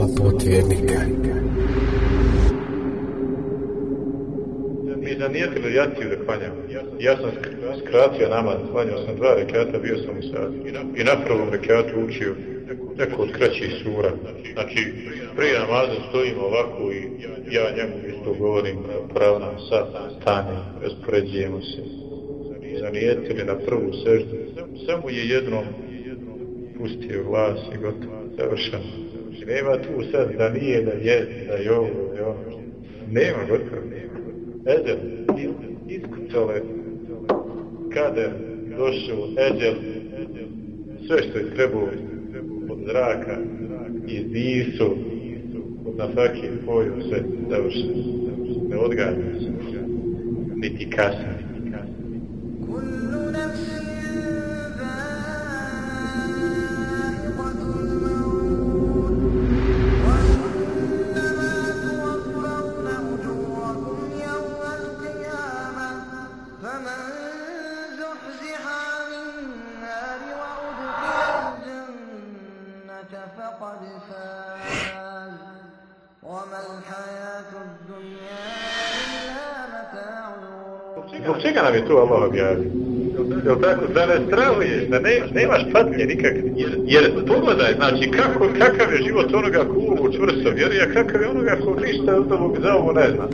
Slova put vjernika. Mi da nije bilo jaciju da klanjam. Ja sam skratio namaz, klanjao sam dva rekata, bio sam u sadu. I na prvom rekatu učio neko od kraćih sura. Znači, prije namaza stojimo ovako i ja njemu isto govorim pravna sa stanje, raspoređujemo se. Zanijetili na prvu seždu. Samo je jednom pustio glas i gotovo, završeno. Nema tu sad da nije, da je, da je ovo, da je ono. Nema gotovo. Eđel, iskucale, kada došao, eđel, sve što je trebao od zraka, iz disu, na svaki poju, sve završeno. Ne odgađa se, niti kasnije. Čega nam je to Allah objavio? Jel tako? Da ne strahuješ, da ne, nemaš patnje nikak. Jer, jer pogledaj, znači, kako, kakav je život onoga ko u čvrsto vjeri, a kakav je onoga ko ništa od ovog za ovo ne zna.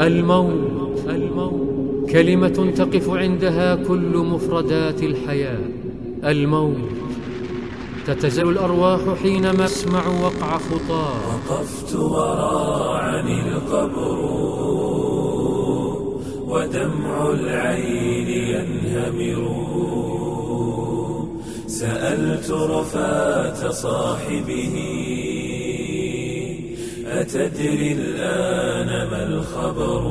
الموت الموت كلمة تقف عندها كل مفردات الحياة الموت تتزل الأرواح حينما تسمع وقع خطاه وقفت وراعني القبر ودمع العين ينهمر. سألت رفاة صاحبه أتدري الآن ما الخبر؟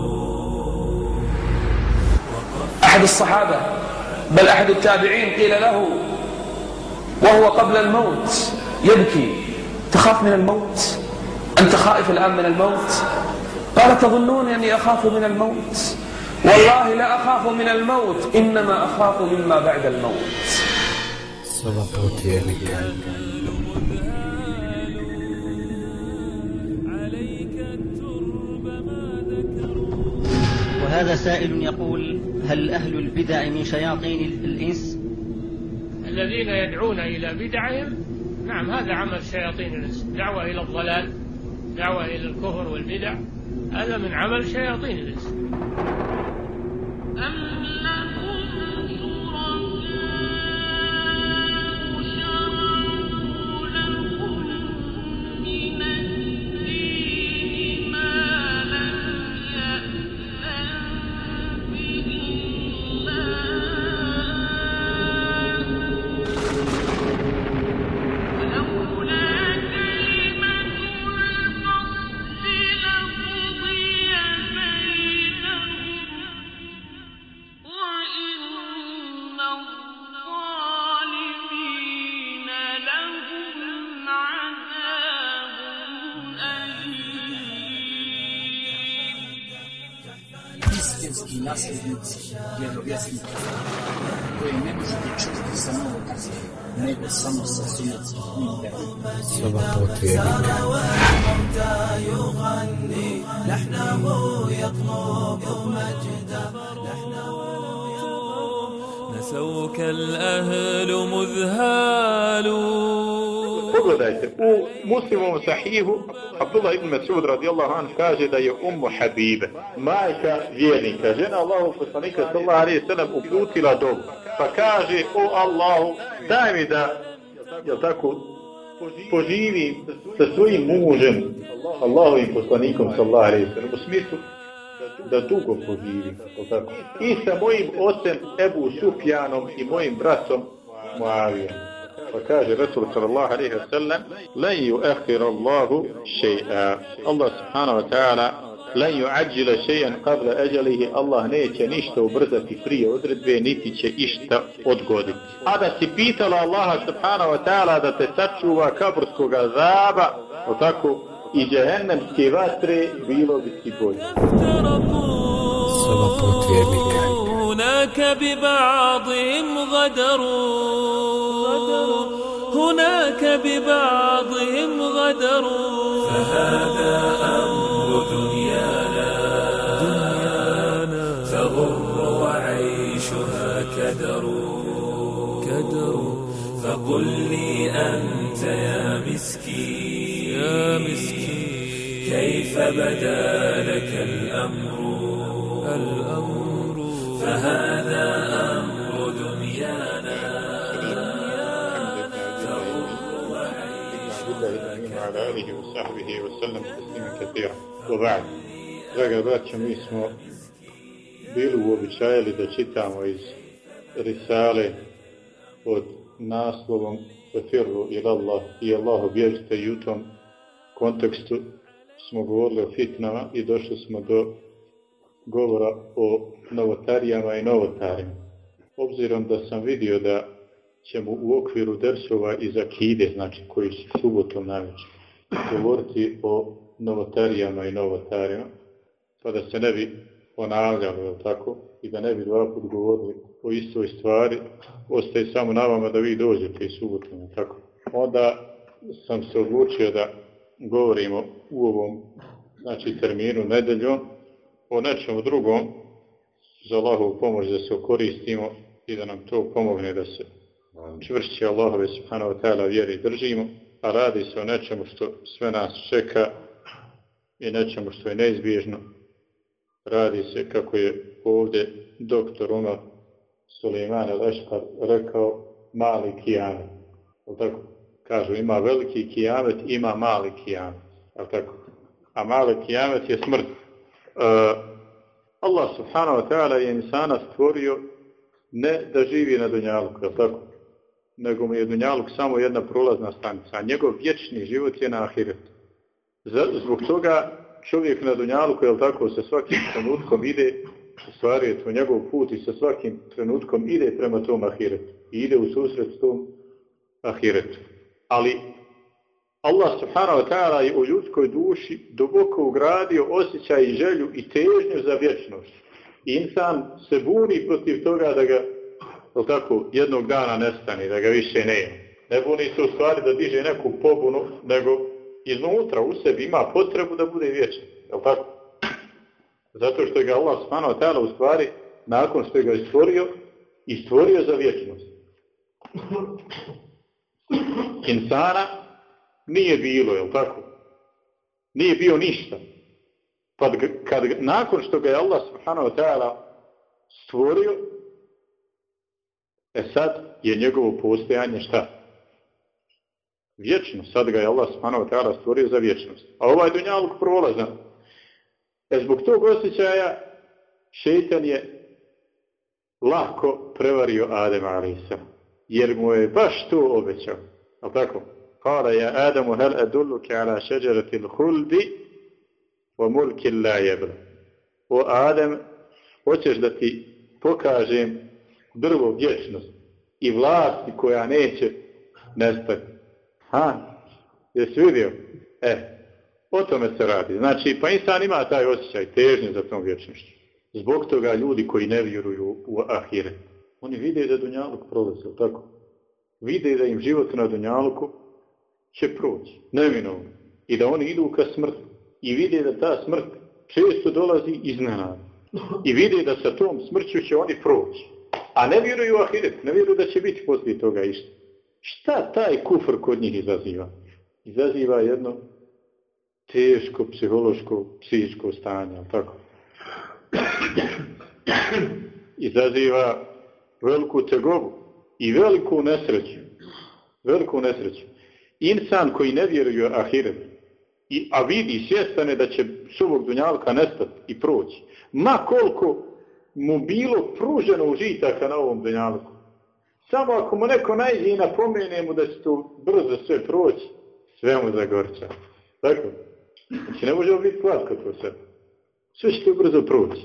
أحد الصحابة بل أحد التابعين قيل له وهو قبل الموت يبكي تخاف من الموت؟ أنت خائف الآن من الموت؟ قال تظنون أني أخاف من الموت؟ والله لا أخاف من الموت إنما أخاف مما بعد الموت. وهذا سائل يقول هل أهل البدع من شياطين الإنس؟ الذين يدعون إلى بدعهم؟ نعم هذا عمل شياطين الإنس. دعوة إلى الضلال دعوة إلى الكفر والبدع هذا من عمل شياطين الإنس. أم لكم vjerovjesnika koji ne može biti čuti sa kazi, nego samo sa sunetskim imperom. نحنه يطلب مجد نسوك الأهل Pogledajte, u muslimovom sahihu Abdullah ibn Mas'ud radijallahu anhu kaže da je Ummu Habibe, majka vjernika, žena Allahu poslanika sallallahu alaihi sallam uputila dobu. Pa kaže: "O Allahu, daj mi da jel tako poživi sa svojim mužem, Allahovim poslanikom sallallahu alaihi sallam, u smislu da dugo poživi, jel tako? I sa mojim ocem Ebu Sufjanom i mojim bratom Muavijom. Pa kaže Rasul sallallahu alaihi wa sallam lan yuakhir Allahu shay'a. Allah subhanahu wa ta'ala lan yuajjila shay'an qabla ajalihi. Allah neće ništa ubrzati prije odredbe, niti će išta odgoditi. A da si pitala Allaha subhanahu wa ta'ala da te sačuva kaburskog azaba, o tako, i džehennemske vatre, bilo bi ti bolje. Soba potvjernika. هناك ببعضهم غدروا هناك ببعضهم غدروا. فهذا أمر دنيانا. دنيانا تغر وعيشها كدر كدر فقل لي أنت يا مسكين. يا مسكين. كيف بدا لك الأمر؟ الأمر؟ فهذا أمر alihi wa sahbihi wa sallam sasvim katira. U ba'd. Draga braća, mi smo bili uobičajali da čitamo iz risale pod naslovom Fafiru ila Allah i Allahu bježite i u tom kontekstu smo govorili o fitnama i došli smo do govora o novotarijama i novotarima. Obzirom da sam vidio da ćemo u okviru dersova iz Akide, znači koji su subotom navječili, govoriti o novotarijama i novotarima, pa da se ne bi ponavljali, je tako, i da ne bi dva put govorili o istoj stvari, ostaje samo na vama da vi dođete i subotom, je tako. Onda sam se odlučio da govorimo u ovom znači, terminu nedeljom o nečem drugom za Allahovu pomoć da se koristimo i da nam to pomogne da se čvršće Allahove subhanahu wa ta'ala vjeri držimo, a radi se o nečemu što sve nas čeka i nečemu što je neizbježno. Radi se kako je ovdje doktor Umar Suleiman Leškar rekao mali kijamet. Tako kažu ima veliki kijamet, ima mali kijamet. Tako. A mali kijamet je smrt. E, Allah subhanahu wa ta'ala je insana stvorio ne da živi na dunjalku, je tako? Nego mu je dunjaluk samo jedna prolazna stanica, a njegov vječni život je na ahiretu. Zbog toga čovjek na dunjaluku, jel tako, sa svakim trenutkom ide, u stvari je to njegov put i sa svakim trenutkom ide prema tom ahiretu. I ide u susret s tom ahiretu. Ali Allah subhanahu wa ta'ala je u ljudskoj duši duboko ugradio osjećaj i želju i težnju za vječnost. I insan se buni protiv toga da ga jel tako, jednog dana nestani, da ga više ne ima. Ne buni se u stvari da diže neku pobunu, nego iznutra u sebi ima potrebu da bude vječan. Jel tako? Zato što je ga Allah subhanahu wa ta'ala u stvari, nakon što je ga stvorio, i stvorio za vječnost. Insana nije bilo, jel tako? Nije bio ništa. Pa kad, nakon što ga je Allah subhanahu wa ta'ala stvorio, E sad je njegovo postojanje šta? Vječno. Sad ga je Allah subhanahu wa ta'ala stvorio za vječnost. A ovaj dunjaluk prolazan. E zbog tog osjećaja šeitan je lako prevario Adem Alisa. Jer mu je baš to obećao. Al tako? Kala ja Adamu hel edulluke ala šeđeratil huldi wa mulki la jebra. O Adem, hoćeš da ti pokažem drvo vječnost i vlasti koja neće nestati. Ha? Jesi vidio? E, o tome se radi. Znači, pa insan ima taj osjećaj težnje za tom vječnošću. Zbog toga ljudi koji ne vjeruju u ahire, oni vide da Dunjaluk prolazi, tako? Vide da im život na Dunjaluku će proći, neminovno. I da oni idu ka smrti. I vide da ta smrt često dolazi iznenada. I vide da sa tom smrću će oni proći. A ne vjeruju u ahiret, ne vjeruju da će biti poslije toga išta. Šta taj kufr kod njih izaziva? Izaziva jedno teško psihološko, psihičko stanje, tako? Izaziva veliku tegovu i veliku nesreću. Veliku nesreću. Insan koji ne vjeruje u ahiret, i, a vidi svjestane da će suvog dunjalka nestati i proći, ma koliko mu bilo pruženo užitaka na ovom dunjalku. Samo ako mu neko najde i napomene mu da će to brzo sve proći, sve mu zagorča. Tako? Znači ne može biti slatko to sve. Sve će to brzo proći.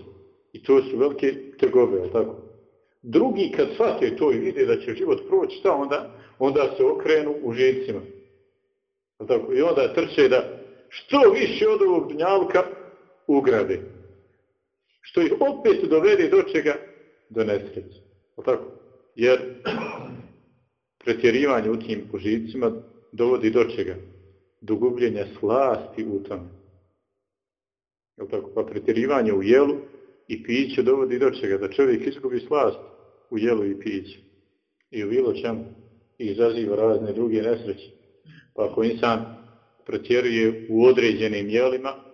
I to su velike tegobe, tako? Drugi kad shvate to i vide da će život proći, šta onda? Onda se okrenu u žicima. Tako? I onda trče da što više od ovog dunjalka ugrade što ih opet dovede do čega? Do nesreće. O tako? Jer pretjerivanje u tim užicima dovodi do čega? Do gubljenja slasti u tome. Jel tako? Pa pretjerivanje u jelu i piću dovodi do čega? Da čovjek izgubi slast u jelu i piću. I u bilo čemu. I izaziva razne druge nesreće. Pa ako insan pretjeruje u određenim jelima,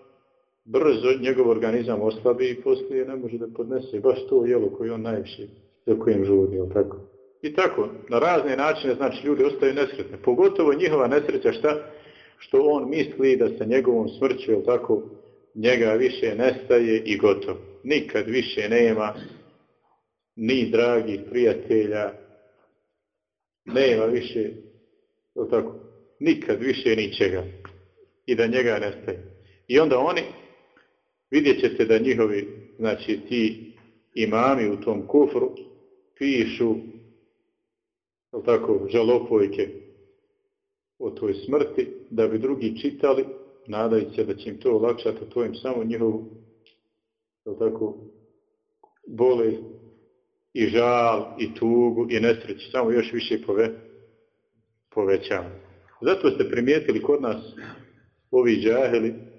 brzo njegov organizam oslabi i poslije ne može da podnese baš to jelo koje on najviše za kojim žudi, jel tako? I tako, na razne načine, znači, ljudi ostaju nesretni. Pogotovo njihova nesreća šta? Što on misli da sa njegovom smrću, jel tako, njega više nestaje i gotovo. Nikad više nema ni dragih prijatelja, nema više, jel tako, nikad više ničega i da njega nestaje. I onda oni, vidjet ćete da njihovi, znači ti imami u tom kufru, pišu, jel tako, žalopojke o toj smrti, da bi drugi čitali, nadajući se da će im to olakšati, to im samo njihovu, jel tako, bole i žal i tugu i nesreći, samo još više pove, povećava. Zato ste primijetili kod nas ovi džaheli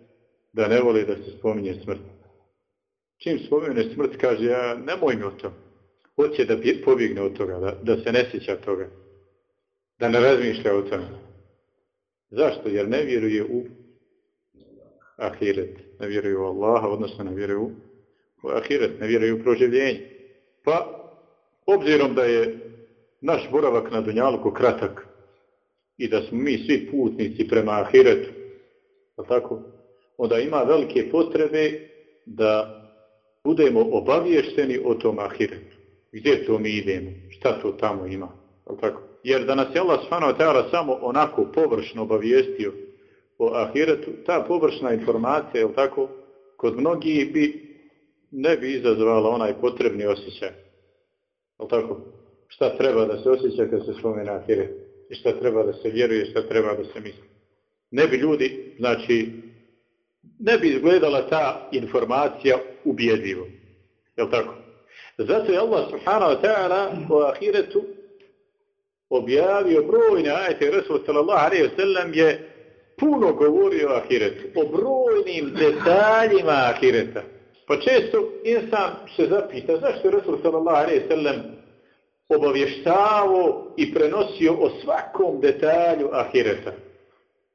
da ne voli da se spominje smrt. Čim spominje smrt, kaže, ja nemoj mi o tom. Hoće da pobjegne od toga, da, da se ne sjeća toga. Da ne razmišlja o tome. Zašto? Jer ne vjeruje u ahiret. Ne vjeruje u Allaha, odnosno ne vjeruje u, u ahiret. Ne vjeruje u proživljenje. Pa, obzirom da je naš boravak na Dunjaluku kratak i da smo mi svi putnici prema ahiretu, tako, onda ima velike potrebe da budemo obavješteni o tom ahiretu. Gdje to mi idemo? Šta to tamo ima? Tako? Jer da nas je Allah s.w.t. samo onako površno obavijestio o ahiretu, ta površna informacija, je tako, kod mnogih bi ne bi izazvala onaj potrebni osjećaj. Je tako? Šta treba da se osjeća kad se spomene ahiret? I šta treba da se vjeruje, šta treba da se misli? Ne bi ljudi, znači, ne bi izgledala ta informacija ubjedljivo. Je tako? Zato je Allah subhanahu wa ta'ala u ahiretu objavio brojne ajete. Resul sallallahu alaihi wa sallam je puno govorio o ahiretu. O brojnim detaljima ahireta. Pa često insan se zapita zašto je Resul sallallahu alaihi wa sallam obavještavo i prenosio o svakom detalju ahireta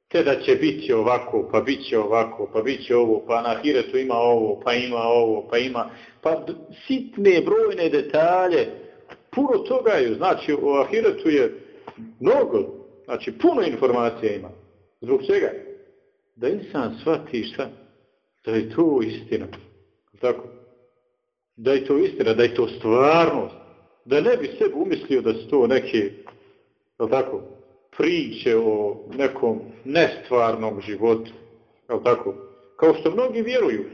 te da će biti ovako, pa bit će ovako, pa bit će ovo, pa na Hiretu ima ovo, pa ima ovo, pa ima, pa sitne brojne detalje, puno toga je, znači u Ahiretu je mnogo, znači puno informacija ima. Zbog čega? Da insan shvati šta? Da je to istina. Tako? Da je to istina, da je to stvarnost. Da ne bi sebi umislio da su to neke, tako, priče o nekom nestvarnom životu. Je tako? Kao što mnogi vjeruju.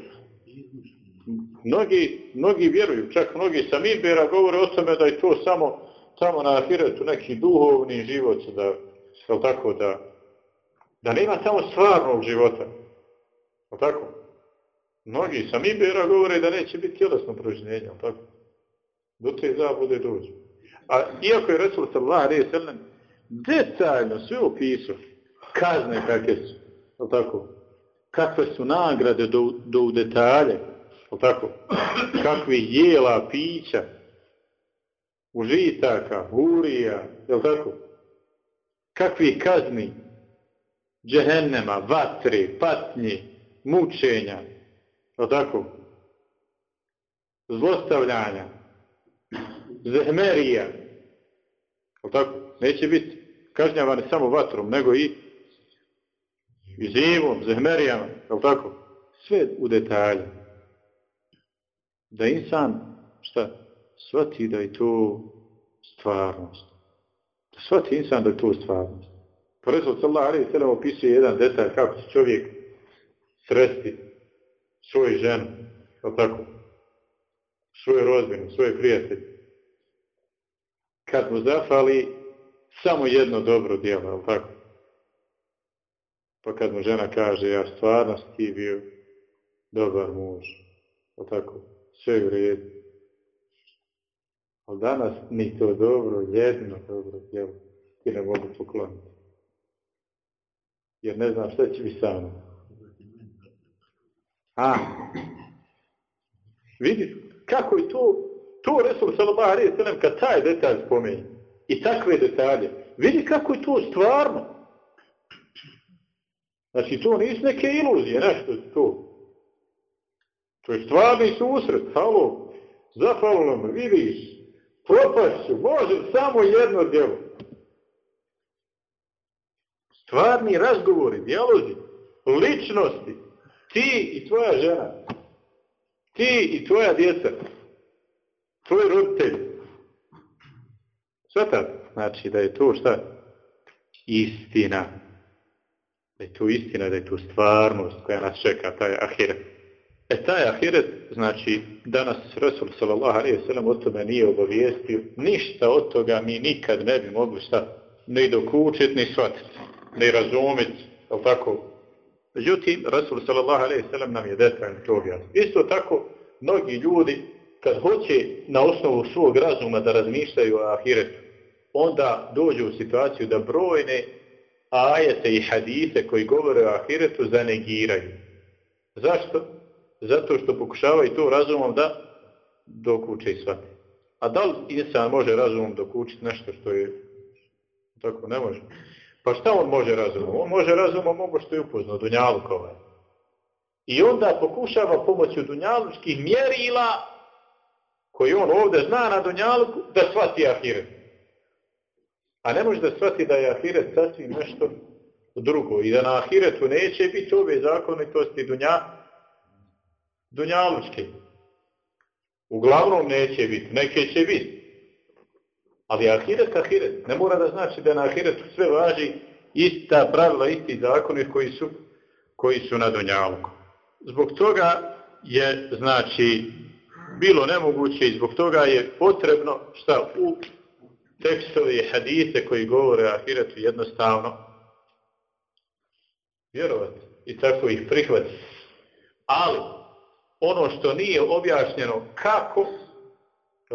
Mnogi, mnogi vjeruju, čak mnogi sami Mibera govore o tome da je to samo tamo na ahiretu neki duhovni život, da, je tako, da, da nema samo stvarnog života. Je tako? Mnogi sami Mibera govore da neće biti tjelesno proživljenje, jel tako? Do te zabude dođu. A iako je Resul sallallahu alaihi sallam detaljno sve opisao kazne kakve su, je tako? Kakve su nagrade do, do u detalje, je tako? Kakve jela, pića, užitaka, hurija, je tako? Kakvi kazni, džehennema, vatre, patnje, mučenja, je tako? Zlostavljanja, zehmerija, je tako? Neće biti kažnjavani samo vatrom, nego i i zivom, zehmerijama, je tako? Sve u detalju. Da insan, šta, shvati da je to stvarnost. Da shvati insan da je to stvarnost. Pa Resul sallallahu alaihi sallam opisuje jedan detalj kako će čovjek sresti svoju ženu, je tako? Svoju rodbinu, svoje prijatelje. Kad mu zafali samo jedno dobro djelo, je tako? Pa kad mu žena kaže, ja stvarno ti bio dobar muž, je tako? Sve u redu. Ali danas ni to dobro, jedno dobro djelo. ti ne mogu pokloniti. Jer ne znam šta će biti sa mnom. A, vidi, kako je to, to Resul sallallahu alaihi sallam kad taj detalj spomeni i takve detalje, vidi kako je to stvarno. Znači, to nisu neke iluzije, nešto to. To je stvarni susret, halo, zafalo nam, vidiš, propašću, može samo jedno djelo. Stvarni razgovori, dijalozi, ličnosti, ti i tvoja žena, ti i tvoja djeca, tvoj roditelj. Sve znači da je to šta? Istina. Da je to istina, da je to stvarnost koja nas čeka, taj ahiret. E taj ahiret, znači, danas Resul sallallahu alaihi sallam o tome nije obavijestio, ništa od toga mi nikad ne bi mogli šta, ne dokučit, ni shvatit, ni razumit, je tako? Međutim, Resul sallallahu alaihi sallam nam je detaljno to objasnio. Isto tako, mnogi ljudi, kad hoće na osnovu svog razuma da razmišljaju o ahiretu, onda dođu u situaciju da brojne ajete i hadise koji govore o ahiretu zanegiraju. Zašto? zato što pokušavaju to razumom da dokuče i shvati. A da li insan može razumom dokučiti nešto što je tako ne može? Pa šta on može razumom? On može razumom ovo što je upoznao, Dunjalukova. I onda pokušava pomoću Dunjalučkih mjerila koji on ovdje zna na Dunjaluku da shvati Ahiret. A ne može da shvati da je Ahiret sasvim nešto drugo i da na Ahiretu neće biti ove zakonitosti dunja, dunjalučke. Uglavnom neće biti, neke će biti. Ali ahiret, ahiret. Ne mora da znači da na ahiretu sve važi ista pravila, isti zakoni koji su, koji su na dunjaluku. Zbog toga je, znači, bilo nemoguće i zbog toga je potrebno šta u tekstovi i hadise koji govore o ahiretu jednostavno vjerovati i tako ih prihvatiti. Ali, ono što nije objašnjeno kako,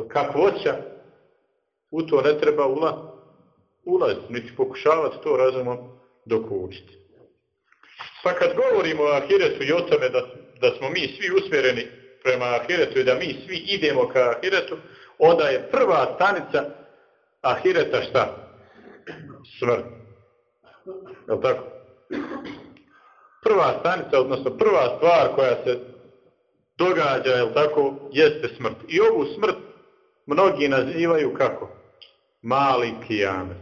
kakvoća, u to ne treba ula, ulaziti, niti pokušavati to razumom dok učiti. Pa kad govorimo o ahiretu i o tome da, da smo mi svi usmjereni prema ahiretu i da mi svi idemo ka ahiretu, onda je prva stanica ahireta šta? Smrt. Je tako? Prva stanica, odnosno prva stvar koja se događa, je tako, jeste smrt. I ovu smrt mnogi nazivaju kako? Mali kijamet.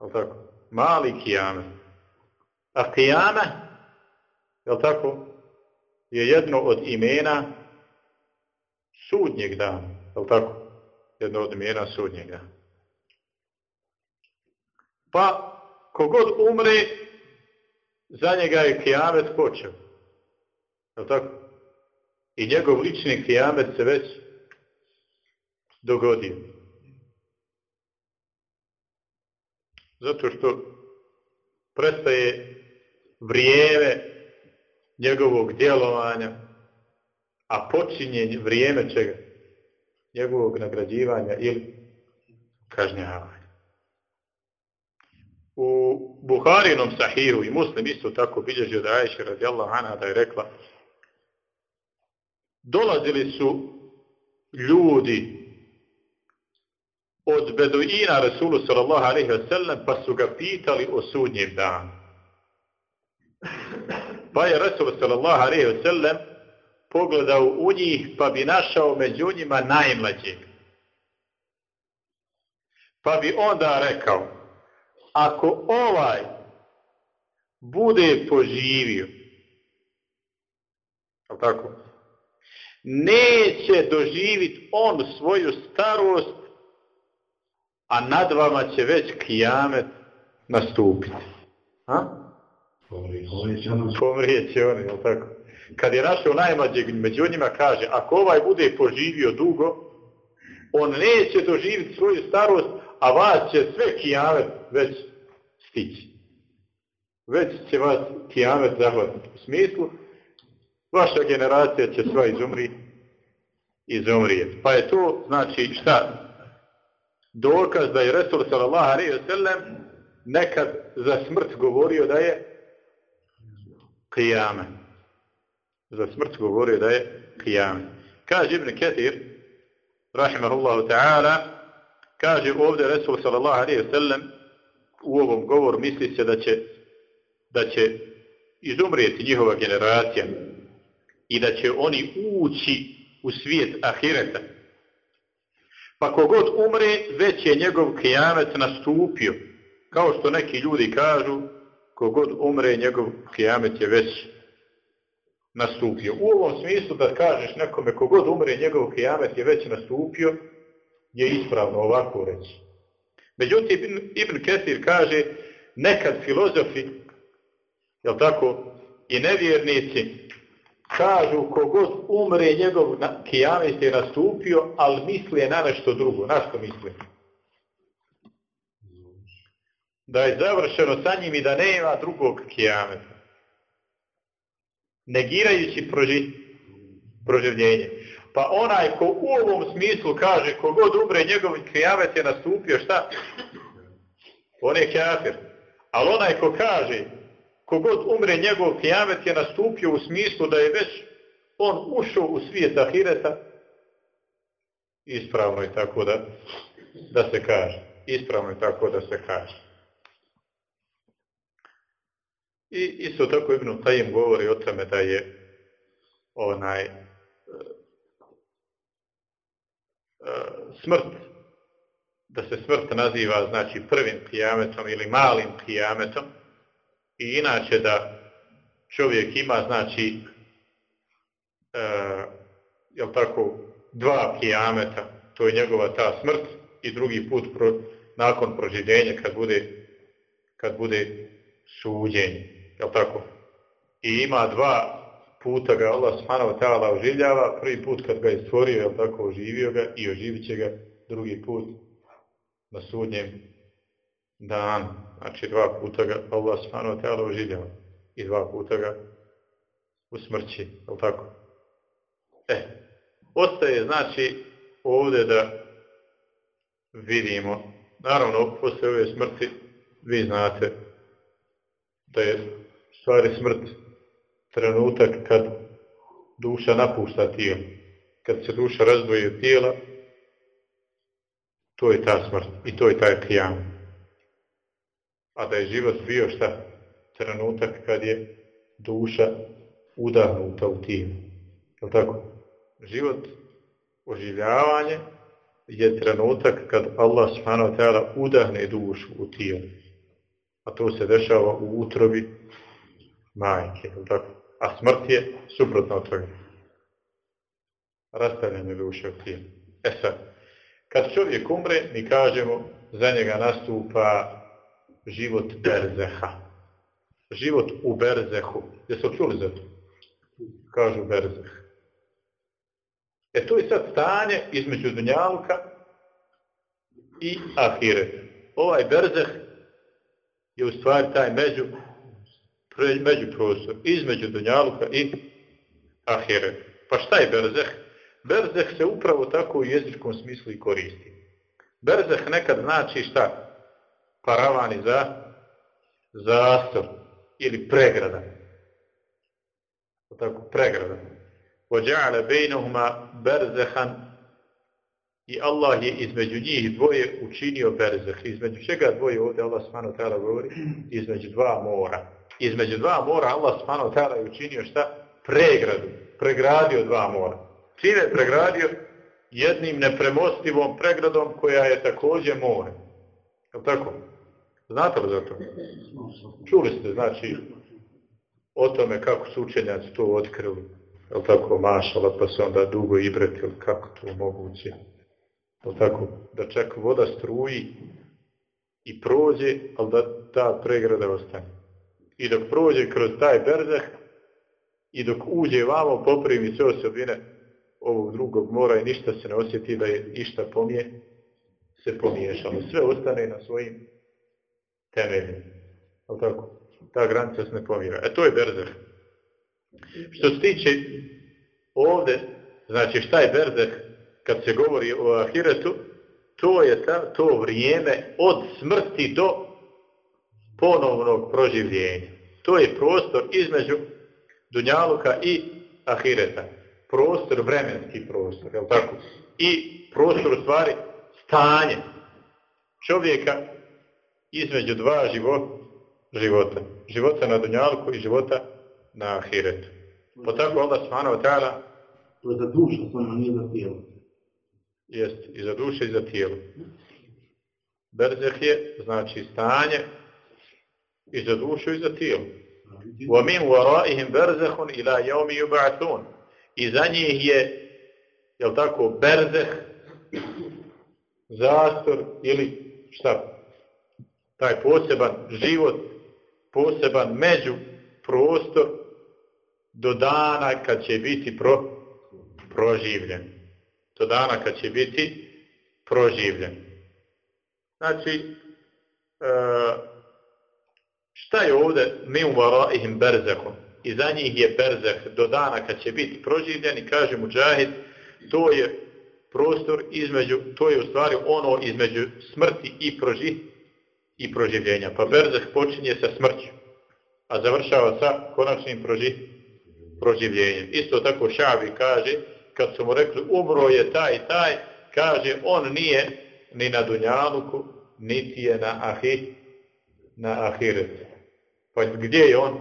Je tako? Mali kijamet. A kijame, je tako, je jedno od imena sudnjeg dana. Je tako? Jedno od mjera sudnjega. Pa, kogod umre, za njega je kijamet počeo. Je tako? I njegov lični kijamet se već dogodio. Zato što prestaje vrijeme njegovog djelovanja, a počinje vrijeme čega? Njegovog nagrađivanja ili kažnjavanja. U Buharinom sahiru i muslim isto tako bilježio da je Aisha radijallahu anha da je rekla dolazili su ljudi od Beduina Rasulu sallallahu alaihi wa sallam pa su ga pitali o sudnjem danu. Pa je Rasul sallallahu alaihi wa sallam pogledao u njih pa bi našao među njima najmlađeg. Pa bi onda rekao ako ovaj bude poživio, tako, neće doživiti on svoju starost, a nad vama će već kijamet nastupiti. Ha? Pomrije će oni, je tako? Kad je našao najmlađeg među njima, kaže, ako ovaj bude poživio dugo, on neće doživiti svoju starost, a vas će sve kijamet već stići. Već će vas kijamet zahvatiti. U smislu, vaša generacija će sva izumri, izumrijet. Pa je to, znači, šta? dokaz da je Resul sallallahu alaihi sallam nekad za smrt govorio da je qiyame. Za smrt govore da je qiyame. Kaže Ibn Ketir, rahimahullahu ta'ala, kaže ovdje Resul sallallahu alaihi wa sallam u ovom govoru misli se da će da će izumrijeti njihova generacija i da će oni ući u svijet ahireta. Pa kogod umre, već je njegov kijamet nastupio. Kao što neki ljudi kažu, kogod umre, njegov kijamet je već nastupio. U ovom smislu da kažeš nekome kogod umre, njegov kijamet je već nastupio, je ispravno ovako reći. Međutim, Ibn, Ibn Kesir kaže, nekad filozofi, jel tako, i nevjernici, kažu kogod umre njegov kijamet je nastupio, ali misle na nešto drugo. Na što misle? Da je završeno sa njim i da nema drugog kijameta. Negirajući proži, proživljenje. Pa onaj ko u ovom smislu kaže kogod umre njegov kijamet je nastupio, šta? On je kjafir. Ali onaj ko kaže kogod umre njegov kijamet je nastupio u smislu da je već on ušao u svijet ahireta, ispravno je tako da, da se kaže. Ispravno je tako da se kaže. I isto tako Ibn Tajim govori o tome da je onaj e, e, smrt da se smrt naziva znači prvim kijametom ili malim kijametom. I inače da čovjek ima znači e, jel tako dva kijameta to je njegova ta smrt i drugi put pro, nakon proživljenja kad bude kad bude suđenje jel tako? I ima dva puta ga Allah subhanahu wa ta'ala oživljava. Prvi put kad ga je stvorio jel tako oživio ga i oživit ga. Drugi put na sudnjem dan, znači dva puta ga Allah subhanahu wa ta'ala oživljava i dva puta ga usmrći, jel' tako? E, ostaje znači ovdje da vidimo, naravno, posle ove smrti, vi znate da je stvari smrt trenutak kad duša napušta tijelo. Kad se duša razdvoji od tijela, to je ta smrt i to je taj kijam. A da je život bio šta? Trenutak kad je duša udahnuta u tijelo. Je tako? Život, oživljavanje je trenutak kad Allah subhanahu wa ta'ala udahne dušu u tijelo. A to se dešava u utrobi majke. Tako? A smrt je suprotno od toga. Rastavljanje duše u tijelo. E sad, kad čovjek umre, mi kažemo, za njega nastupa život berzeha. Život u berzehu. Jesu čuli za to? Kažu berzeh. E to je sad stanje između dunjalka i ahire. Ovaj berzeh je u stvari taj među, među prostor između Dunjaluka i ahire. Pa šta je berzeh? Berzeh se upravo tako u jezičkom smislu i koristi. Berzeh nekad znači šta? paravani za zastor ili pregrada. Tako, pregrada. Ođa'ala bejnuhuma berzehan i Allah je između njih dvoje učinio berzeh. Između čega dvoje ovdje Allah smano govori? Između dva mora. Između dva mora Allah subhanahu wa ta'ala je učinio šta? Pregradu. Pregradio dva mora. Čime je pregradio? Jednim nepremostivom pregradom koja je također more. Je tako? Znate li za to? Čuli ste, znači, o tome kako su učenjaci to otkrili. Je li tako mašala, pa se onda dugo ibretili kako to moguće. Je tako? Da čak voda struji i prođe, ali da ta pregrada ostane. I dok prođe kroz taj berzeh, i dok uđe vamo, poprimi sve osobine ovog drugog mora i ništa se ne osjeti da je ništa pomije, se pomiješalo. Sve ostane na svojim temeljima. Ali tako? Ta granica se ne pomira. E to je berzeh. Što se tiče ovde, znači šta je berzeh kad se govori o ahiretu, to je ta, to vrijeme od smrti do ponovnog proživljenja. To je prostor između Dunjaluka i Ahireta. Prostor, vremenski prostor, je tako? I prostor, u stvari, stanje čovjeka između dva živo, života. Života na Dunjaluku i života na Ahiretu. Po tako Allah subhanahu wa ta'ala To je za dušu, samo nije za tijelo. jest i za duše i za tijelo. Berzeh je, znači, stanje i za dušu i za tijelo. وَمِنْ وَرَائِهِمْ بَرْزَهٌ إِلَا يَوْمِ يُبْعَثُونَ I za njih je, je tako, berzeh, zastor ili šta? Taj poseban život, poseban među prostor do dana kad će biti pro, proživljen. Do dana kad će biti proživljen. Znači, e, šta je ovdje min varaihim berzakom? I za njih je berzak do dana kad će biti proživljen i kaže džahid to je prostor između, to je u stvari ono između smrti i proži i proživljenja. Pa berzak počinje sa smrću, a završava sa konačnim proži, proživljenjem. Isto tako Šabi kaže, kad su mu rekli umro je taj taj, kaže on nije ni na Dunjaluku, niti je na Ahi, na Ahiretu. Pa gdje je on?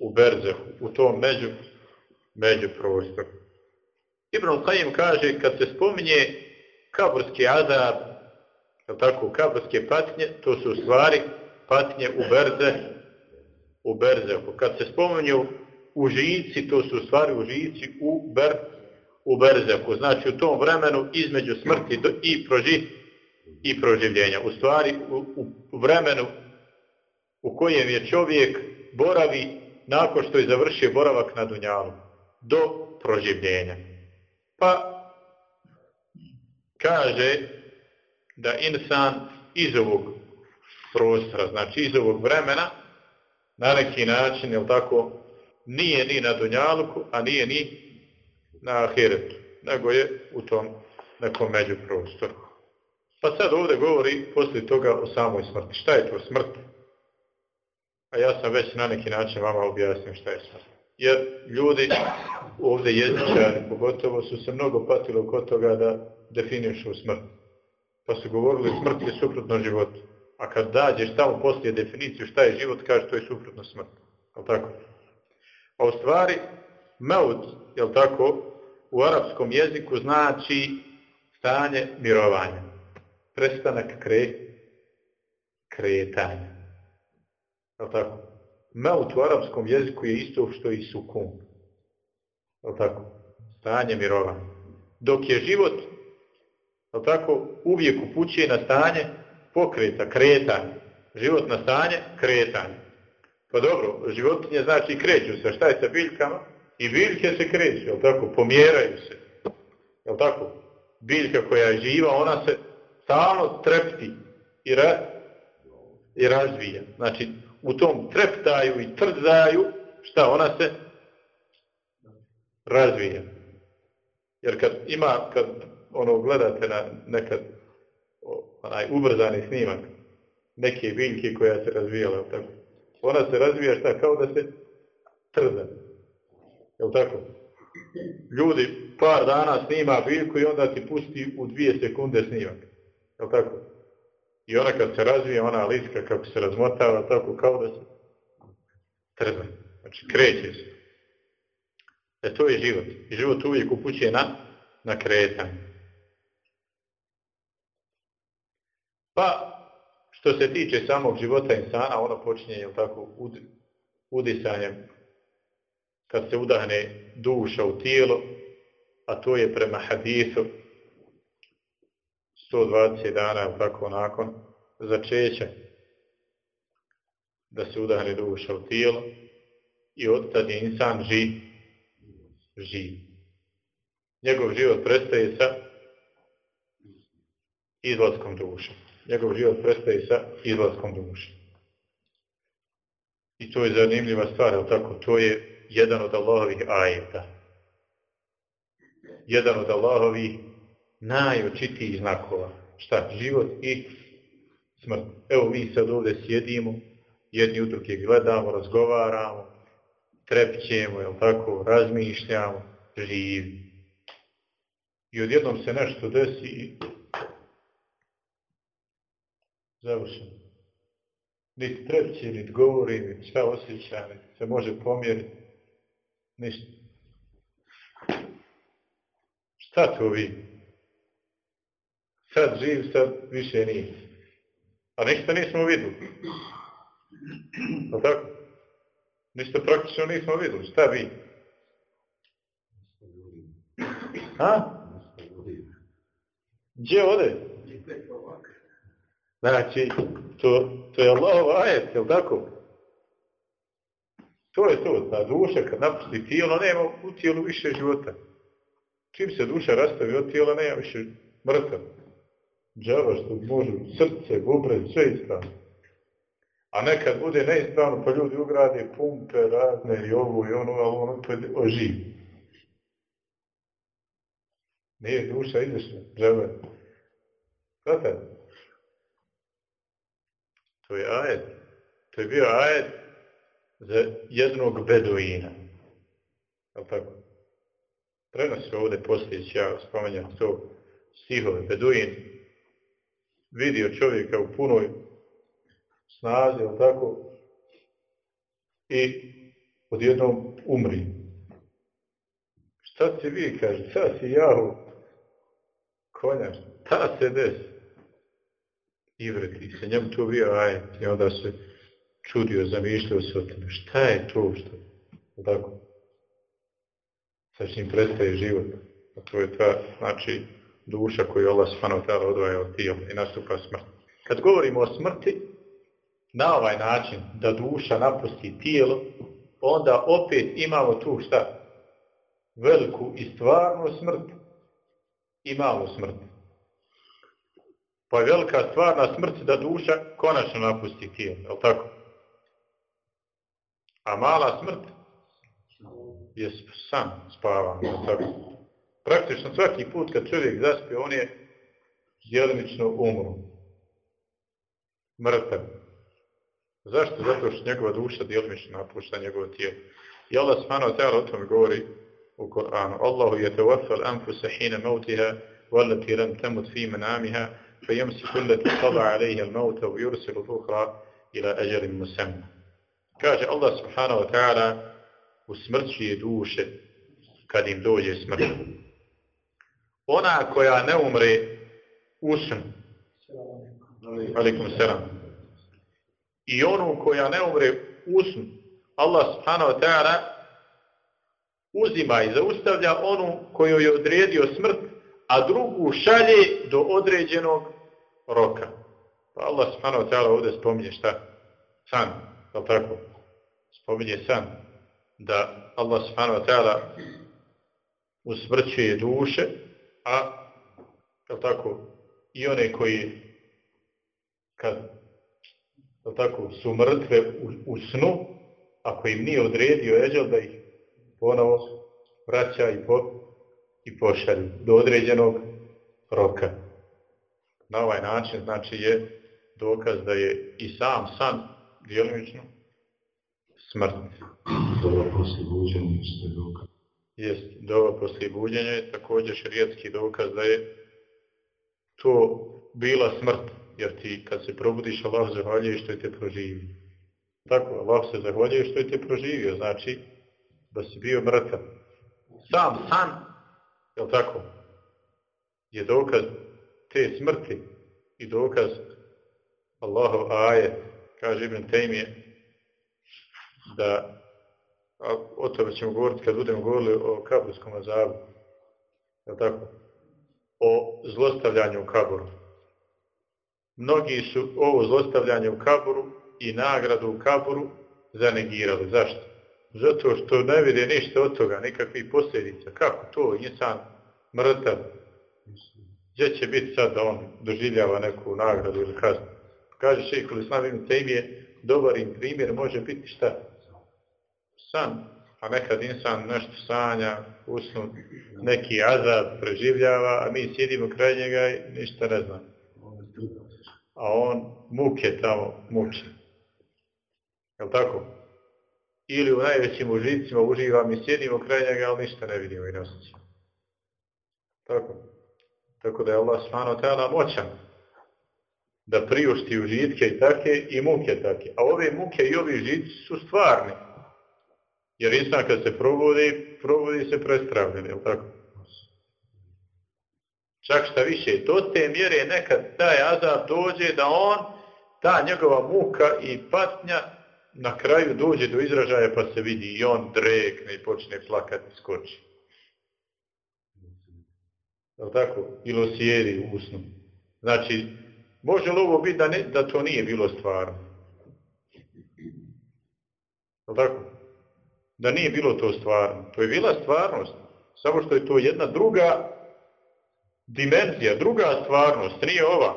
U Berzehu, u tom među, među prostoru. Ibn Qajim kaže, kad se spominje kaburski azab, tako, kaburske patnje, to su u stvari patnje u Berze, u Berzehu. Kad se spominju užici, to su u stvari užici u, Ber, u Berzehu. Znači u tom vremenu između smrti do, i, proži, i proživljenja. U stvari u, u vremenu u kojem je čovjek boravi nakon što je završio boravak na Dunjalu do proživljenja. Pa kaže da insan iz ovog prostora, znači iz ovog vremena, na neki način, je tako, nije ni na Dunjaluku, a nije ni na Ahiretu, nego je u tom nekom međuprostoru. Pa sad ovdje govori poslije toga o samoj smrti. Šta je to smrt? A ja sam već na neki način vama objasnio šta je smrt. Jer ljudi ovdje jezičani pogotovo su se mnogo patili oko toga da definišu smrt. Pa su govorili smrt je suprotno životu. A kad dađeš tamo poslije definiciju šta je život, kaže to je suprotno smrt. Jel tako? A u stvari, meut, je tako, u arapskom jeziku znači stanje mirovanja. Prestanak kre, kretanja. Je tako? Maut u arapskom jeziku je isto što i sukun. Je tako? Stanje mirovanja. Dok je život, je tako, uvijek upućuje na stanje pokreta, kretanja. Život na stanje, kretanja. Pa dobro, životinje znači kreću se. Šta je sa biljkama? I biljke se kreću, je tako? Pomjeraju se. Je tako? Biljka koja je živa, ona se stalno trepti i, ra, i razvija. Znači, u tom treptaju i trzaju, šta ona se razvija. Jer kad ima, kad ono gledate na nekad onaj ubrzani snimak neke biljke koja se razvijala, tako, ona se razvija šta kao da se trza. Je tako? Ljudi par dana snima biljku i onda ti pusti u dvije sekunde snimak. Je tako? I ona kad se razvije, ona liska kako se razmotava, tako kao da se trza. Znači, kreće se. E to je život. I život uvijek upućuje na, na kretanje. Pa, što se tiče samog života insana, ono počinje, jel tako, ud, udisanjem, kad se udahne duša u tijelo, a to je prema hadisu 120 dana, tako nakon začeća, da se udahne duša u tijelo i od tad je insan živ. živ. Njegov život prestaje sa izlaskom duše. Njegov život prestaje sa izlaskom duše. I to je zanimljiva stvar, ali tako, to je jedan od Allahovih ajeta. Jedan od Allahovih najočitijih znakova. Šta? Život i smrt. Evo mi sad ovdje sjedimo, jedni u druge gledamo, razgovaramo, trepćemo, jel tako, razmišljamo, živi. I odjednom se nešto desi i završeno. Niti trepće, niti govori, niti šta osjeća, niti se može pomjeriti. Ništa. Šta to vi? Sad živ, sad više nije. A ništa nismo vidjeli. Pa tako? Ništa praktično nismo vidjeli. Šta bi? Ha? Gdje ode? Znači, to, to je Allahov ajet, je tako? To je to, ta duša kad napusti tijelo, nema u tijelu više života. Čim se duša rastavi od tijela, nema više mrtva. Džava što može srce, bubre, sve ispravno. A nekad bude neispravno, pa ljudi ugrade pumpe razne i ovo i ono, ali ono pa oživi. Nije duša izašla, džava. Kada? To je ajet. To je bio ajet za jednog beduina. Je tako? Prenosi ovdje posljedeć, ja spomenjam to stihove. Beduin vidio čovjeka u punoj snazi, ali tako? I odjednom umri. Šta ti vi, kaže, šta si jahu konjaš, ta se desi. I vrti se, njemu to bio ajet i onda se čudio, zamišljao se o tome. Šta je to što? Tako. Sa čim prestaje život. A to je ta, znači, duša koju Allah subhanahu wa ta'ala odvaja od tijela i nastupa smrt. Kad govorimo o smrti, na ovaj način da duša napusti tijelo, onda opet imamo tu šta? Veliku i stvarnu smrt i malu smrt. Pa je velika stvarna smrt da duša konačno napusti tijelo, je tako? A mala smrt je san spavan. Tako Praktično svaki put kad čovjek zaspe, on je djelimično umru. Mrtav. Zašto? Zato što njegova duša djelimično napušta njegovo tijelo. I Allah subhanahu wa ta'ala o tome govori u Koranu. Allahu je tevafal anfusa hina mautiha والتي لم تمت في منامها فيمسك التي قضى عليها الموت ويرسل الأخرى إلى أجل مسمى kaže Allah subhanahu wa ta'ala usmrćuje duše kad im dođe smrt. Ona koja ne umre usn, alikum selam, i onu koja ne umre usn, Allah subhanahu wa ta'ala uzima i zaustavlja onu koju je odredio smrt, a drugu šalje do određenog roka. Pa Allah subhanahu wa ta'ala ovdje spominje šta? San, je tako? Spominje san da Allah subhanahu wa ta'ala usmrćuje duše, a je tako? I one koji kad je tako, su mrtve u, u snu, ako im nije odredio eđel da ih ponovo vraća i, po, i pošalju do određenog roka. Na ovaj način znači je dokaz da je i sam san djelomično smrt. Dobro, poslije buđenja što je dokaz. Jest, dova poslije buđenja je također šarijetski dokaz da je to bila smrt. Jer ti kad se probudiš, Allah zahvaljuje što je te proživio. Tako, Allah se zahvaljuje što je te proživio. Znači da si bio mrtav. Sam san, je tako, je dokaz te smrti i dokaz Allahov ajet, kaže Ibn Tejmije, da a o tome ćemo govoriti kad budemo govorili o kaburskom azabu, je tako, o zlostavljanju u kaburu. Mnogi su ovo zlostavljanje u kaburu i nagradu u kaburu zanegirali. Zašto? Zato što ne vide ništa od toga, nikakvih posljedica. Kako to? Insan mrtav. Gdje će biti sad da on doživljava neku nagradu ili kaznu? Kaže šeikul Islam ibn Tejmije, dobar im primjer može biti šta? San. A nekad insan nešto sanja, usnu, neki azab preživljava, a mi sjedimo kraj njega i ništa ne znam. A on muke tamo muči. Je tako? Ili u najvećim užicima uživa, mi sjedimo kraj njega, ali ništa ne vidimo i ne osjećamo. Tako. Tako da je Allah svano tela moćan da priušti užitke i take i muke take. A ove muke i ovi žici su stvarni. Jer insan kad se probudi, probudi se prestravljen, je tako? Čak šta više, do te mjere nekad taj azab dođe da on, ta njegova muka i patnja na kraju dođe do izražaja pa se vidi i on drekne i počne plakati skoči. Je tako? Ili osjedi u usnu. Znači, može li ovo biti da, ne, da to nije bilo stvarno? Je tako? Da nije bilo to stvarno. To je bila stvarnost. Samo što je to jedna druga dimenzija, druga stvarnost, nije ova.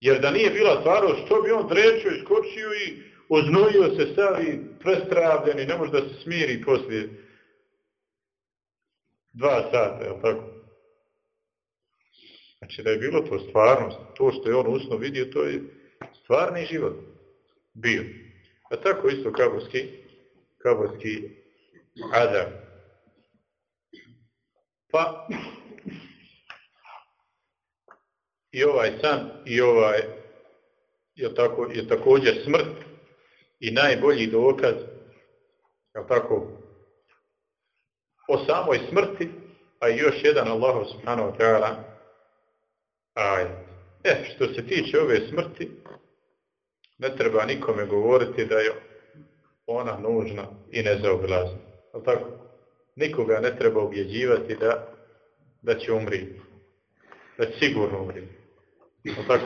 Jer da nije bila stvarnost, što bi on drećio, iskočio i oznojio se sav i prestravljen i ne može da se smiri poslije dva sata, je tako? Znači da je bilo to stvarnost, to što je on usno vidio, to je stvarni život bio. A tako isto kaburski, kaburski azab. Pa, i ovaj san, i ovaj, je, tako, je također smrt, i najbolji dokaz, je tako, o samoj smrti, a još jedan Allah subhanahu wa ta'ala ajet. E, što se tiče ove smrti, ne treba nikome govoriti da je ona nužna i nezaobilazna. Ali tako? Nikoga ne treba objeđivati da, da će umriti. Da će sigurno umriti. Je tako?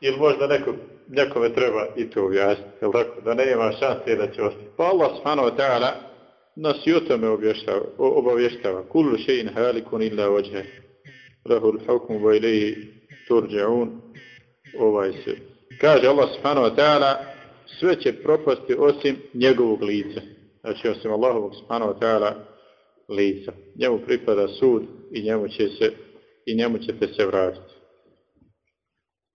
Ili možda neko, nekome treba i to objasniti. Je tako? Da ne ima šanse da će ostati. Pa Allah subhanahu wa ta'ala nas i o tome obještava, obavještava. Kullu še'in halikun illa ođe. Rahul hukmu wa ilaihi turđa'un. Ovaj se. Kaže Allah subhanahu wa ta'ala sve će propasti osim njegovog lica. Znači osim Allahovog subhanahu wa ta'ala lica. Njemu pripada sud i njemu će se i njemu ćete se vratiti.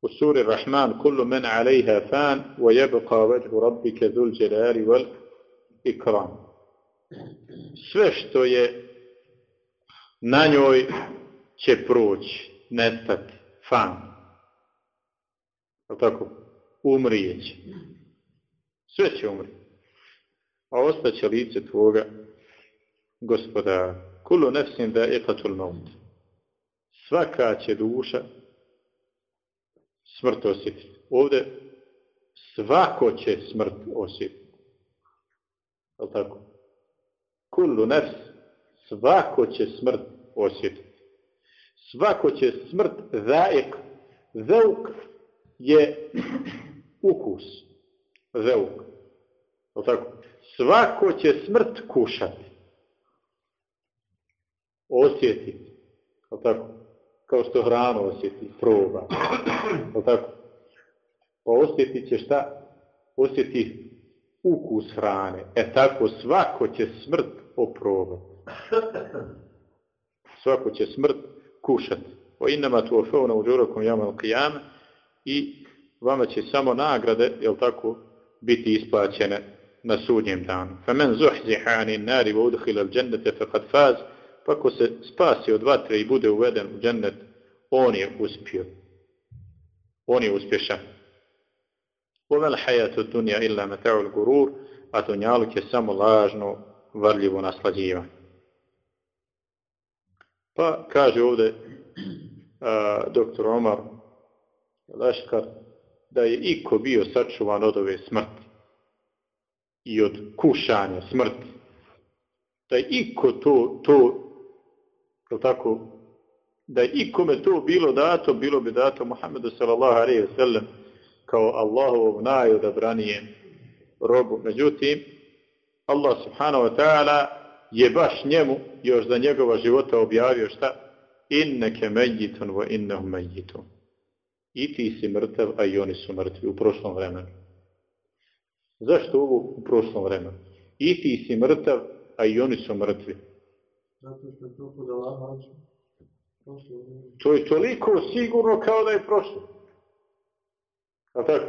U suri Rahman kullu men alejha fan wa yabqa wajhu rabbika dhul jalali wal ikram sve što je na njoj će proći, nestati, fan. Je tako? Umrijeće. Sve će umri. A ostaće lice tvoga gospodara. Kulu nefsim da je maut. Svaka će duša smrt osjetiti. Ovde svako će smrt osjetiti. Je tako? kullu nefs, svako će smrt osjetiti. Svako će smrt zaik. Zauk je ukus. Zeuk. O tako? Svako će smrt kušati. Osjetiti. Tako? Kao što hranu osjeti, proba. O tako? Pa osjetit će šta? Osjeti ukus hrane. E tako svako će smrt oproba. Svako će smrt kušati. O inama tu ofeuna uđurakom jamal qiyam i vama će samo nagrade, jel tako, biti isplaćene na sudnjem danu. Fa men zuhziha anin nari wa udhila al faqad faz, pa ko se spasi od vatre i bude uveden u džennet, on je uspio. On je uspješan. Ovel hajatu dunja illa مَتَعُ gurur, a dunjaluk je samo lažno varljivo naslađivanje. Pa kaže ovdje a, doktor Omar Leškar da je iko bio sačuvan od ove smrti i od kušanja smrti. Da je iko to, to je tako, da je ikome to bilo dato, bilo bi dato Muhammedu sallallahu alaihi wa sallam kao Allahovog najodabranijem robu. Međutim, Allah subhanahu wa ta'ala je baš njemu još za njegova života objavio šta? Inneke mejitun wa innehum mejitun. I ti si mrtav, a i oni su mrtvi u prošlom vremenu. Zašto ovo u prošlom vremenu? i ti si mrtav, a i oni su mrtvi. Zato što je to kod je toliko sigurno kao da je prošlo. A tako?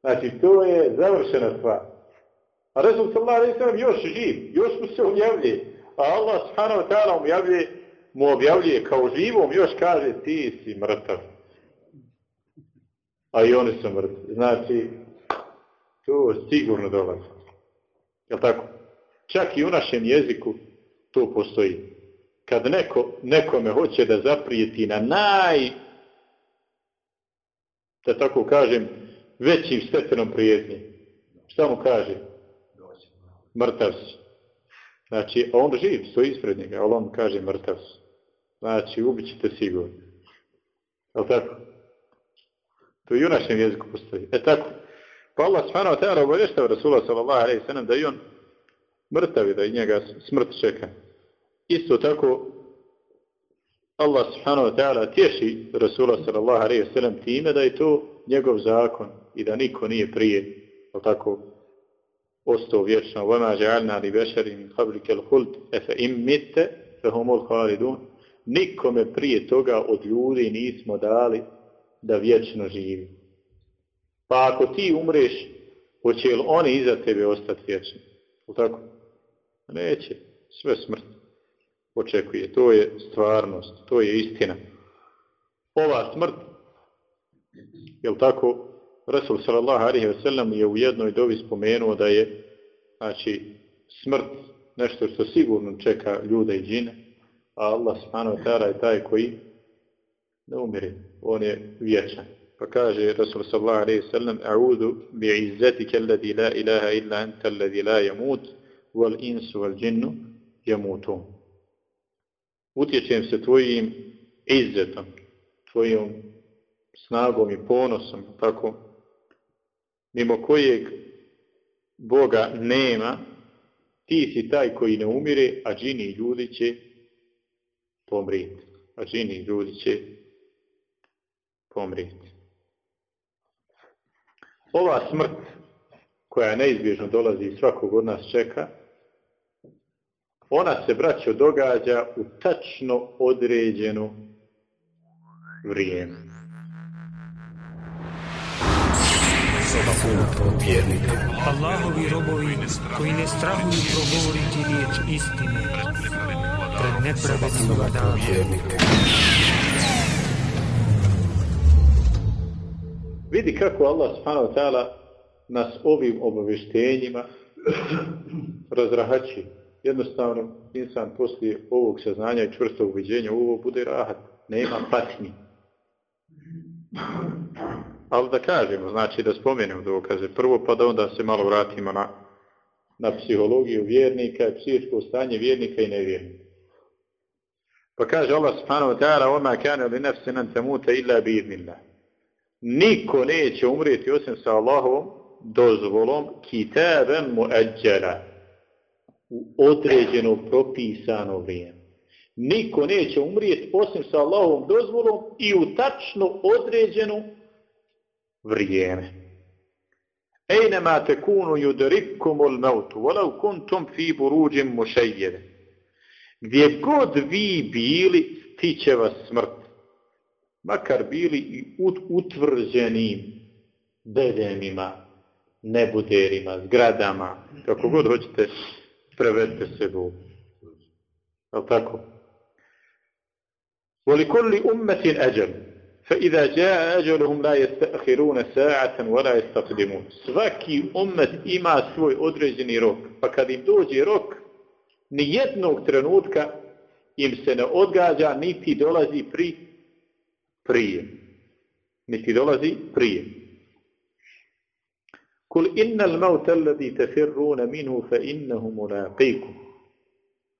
Znači, to je završena stvar. A Resul sallallahu alaihi sallam još živ, još mu se objavljuje. A Allah subhanahu wa ta'ala objavljuje, mu objavljuje kao živom, još kaže ti si mrtav. A i oni su mrtvi. Znači, to sigurno dolazi. Jel tako? Čak i u našem jeziku to postoji. Kad neko, nekome hoće da zaprijeti na naj, da tako kažem, većim stepenom prijetnje. Šta mu kaže? Mrtav si. Znači, a on živ, stoji ispred njega, ali on kaže mrtav si. Znači, ubit ćete sigurno. Je tako? To i u našem jeziku postoji. E tako. Pa Allah subhanahu wa ta'ala obavještava Rasula sallallahu alaihi sallam da i on mrtavi, da i njega smrt čeka. Isto tako Allah subhanahu wa ta'ala tješi Rasula sallallahu alaihi sallam time da je to njegov zakon i da niko nije prije, ali tako, ostao vječno. وَمَا جَعَلْنَا لِبَشَرِ مِنْ قَبْلِكَ الْخُلْدِ اَفَ إِمْ مِتَّ فَهُمُ الْخَالِدُونَ Nikome prije toga od ljudi nismo dali da vječno živi. Pa ako ti umreš, hoće li oni iza tebe ostati vječni? U tako? Neće. Sve smrt očekuje. To je stvarnost. To je istina. Ova smrt, je tako, Rasul sallallahu alaihi wa sallam je u jednoj dovi spomenuo da je znači, smrt nešto što sigurno čeka ljude i džine, a Allah subhanahu wa ta'ala je taj koji ne umire. On je vječan. Pa kaže Rasul sallallahu alaihi sallam A'udhu bi'izzatika alladhi la ilaha illa anta alladhi la yamut wal insu wal jinnu yamutun. Utječem se tvojim izzetom, tvojom snagom i ponosom, tako, mimo kojeg Boga nema, ti si taj koji ne umire, a džini i ljudi će pomriti. A džini i ljudi će pomriti. Ova smrt koja neizbježno dolazi i svakog od nas čeka, ona se, braćo, događa u tačno određeno vrijeme. Allahovi robovi koji ne strahuju progovoriti riječ istine pred nepravednim vladama. Vidi kako Allah subhanahu wa ta'ala nas ovim obavještenjima razrahači. Jednostavno, insan poslije ovog saznanja i čvrstog uviđenja ovo bude rahat. Nema patnji. Ali da kažemo, znači da spomenemo dokaze. Prvo pa da onda se malo vratimo na, na psihologiju vjernika, psihičko stanje vjernika i nevjernika. Pa kaže Allah subhanahu wa ta'ala وَمَا كَانَ لِنَفْسِ نَنْ تَمُوتَ إِلَّا بِيْذْنِ اللَّهِ Niko neće umrijeti osim sa Allahovom dozvolom kitaben muadjala u određeno propisano vrijeme. Niko neće umrijeti osim sa Allahovom dozvolom i u tačno određeno vrijeme. Ejnema tekunu yudrikkumul mautu, walau kuntum fi buruđim mušajjede. Gdje god vi bili, stiće vas smrt Makar bili i utvrđenim bedemima, nebuderima, zgradama, kako god hoćete, prevedite se do. Je tako? Voli ummetin ađel. فإذا جاء أجلهم لا يستأخرون ساعة ولا يستقدمون svaki ummet ima svoj određeni rok pa kad im dođe rok ni jednog trenutka im se ne odgađa niti dolazi pri prije. Niti dolazi prije. Kul innal mauta alladhi tafirruna minhu fa innahu mulaqikum.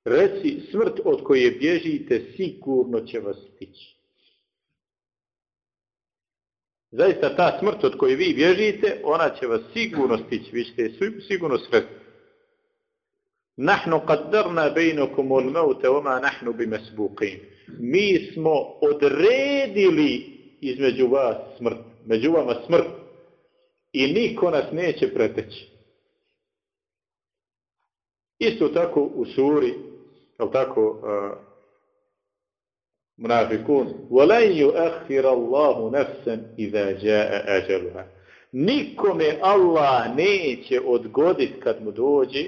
Reci smrt od koje bježite sigurno će vas stići. Zaista ta smrt od koje vi bježite, ona će vas sigurno stići, vi ćete sigurno sresti. Nahnu qaddarna bejnokum ul mauta, oma nahnu bimasbuqin Mi smo odredili između vas smrt, među vama smrt i niko nas neće preteći. Isto tako u suri, je tako, uh, munafikun, وَلَنْ يُؤَخِّرَ اللَّهُ نَفْسًا إِذَا جَاءَ أَجَلُهَا Nikome Allah neće odgoditi kad mu dođe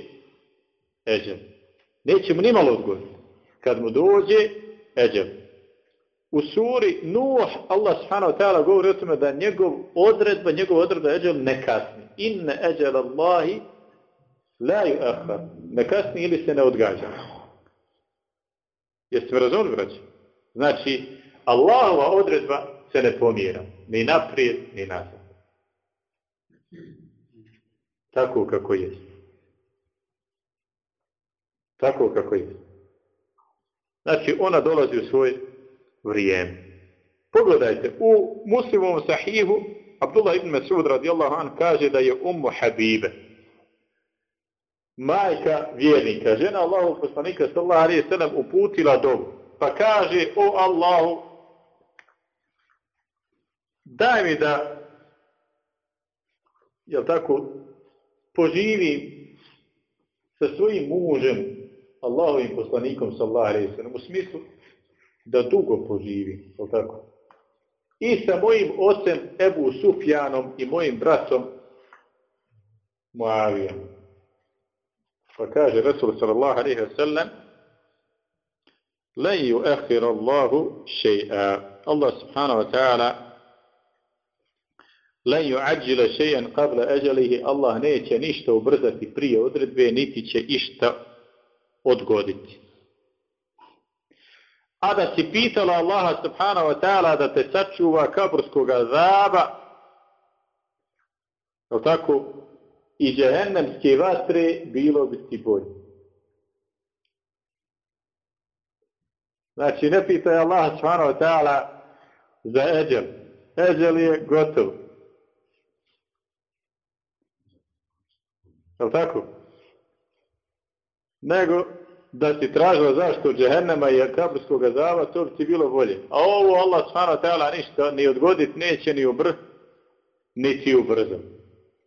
eđel. Neće mu nimalo odgoditi. Kad mu dođe eđel. U suri Nuh, Allah subhanahu wa ta'ala govori o tome da njegov odredba, njegov odredba eđel ne kasni. Inne eđel Allahi la ju ahar. Ne kasni ili se ne odgađa. Jeste me razumili, braći? Znači, Allahova odredba se ne pomjera. Ni naprijed, ni nazad. Tako kako je. Tako kako je. Znači, ona dolazi u svoj vrijeme. Pogledajte, u muslimom sahihu, Abdullah ibn Mas'ud radijallahu an kaže da je ummu Habibe, majka vjernika, žena Allahu poslanika sallallahu alaihi sallam uputila dobu, pa kaže, o Allahu, daj mi da, jel tako, poživim sa svojim mužem, Allahovim poslanikom sallallahu alaihi sallam, u smislu da dugo poživi, jel tako? I sa mojim ocem Ebu Sufjanom i mojim bratom Muavijom. Pa kaže Rasul sallallahu alaihi sallam, لن يؤخر الله شيئا الله سبحانه وتعالى لن يعجل شيئا قبل أجله الله neće ništa ubrzati prije odredbe niti će išta odgoditi a da si pitala Allaha subhanahu wa ta'ala da te sačuva kaburskog azaba je tako i džehennemske vatre bilo bi ti bolje Znači, ne pitaj Allah subhanahu wa ta'ala za eđel. Eđel je gotov. Je tako? Nego da si tražila zašto džehennema i kaburskog azaba, to bi ti bilo bolje. A ovo Allah subhanahu wa ta'ala ništa ni odgodit neće ni ubr, ni ti ubrzo.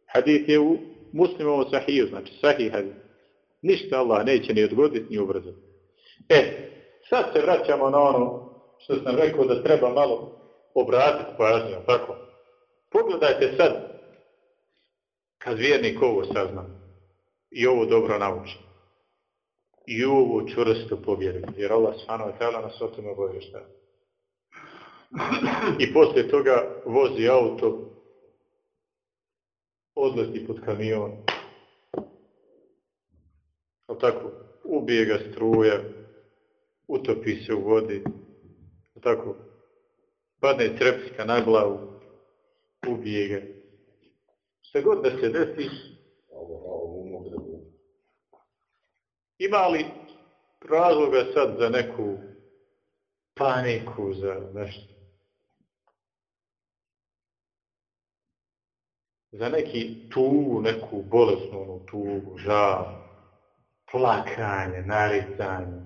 Hadith je u muslimovom sahiju, znači sahih hadith. Ništa Allah neće ni odgodit ni ubrzo. E, Sad se vraćamo na ono što sam rekao da treba malo obratiti pažnju, tako? Pogledajte sad, kad vjernik ovo sazna i ovo dobro nauči i ovo čvrsto povjeri, jer Allah svano je tela nas o tome obavješta. I poslije toga vozi auto, odleti pod kamion, ali tako, ubije ga struja, utopi se u vodi, tako, padne trepska na glavu, ubije ga. Šta god da se desi, ima li razloga sad za neku paniku, za nešto? Za neki tugu, neku bolesnu onu tugu, žal, plakanje, naricanje,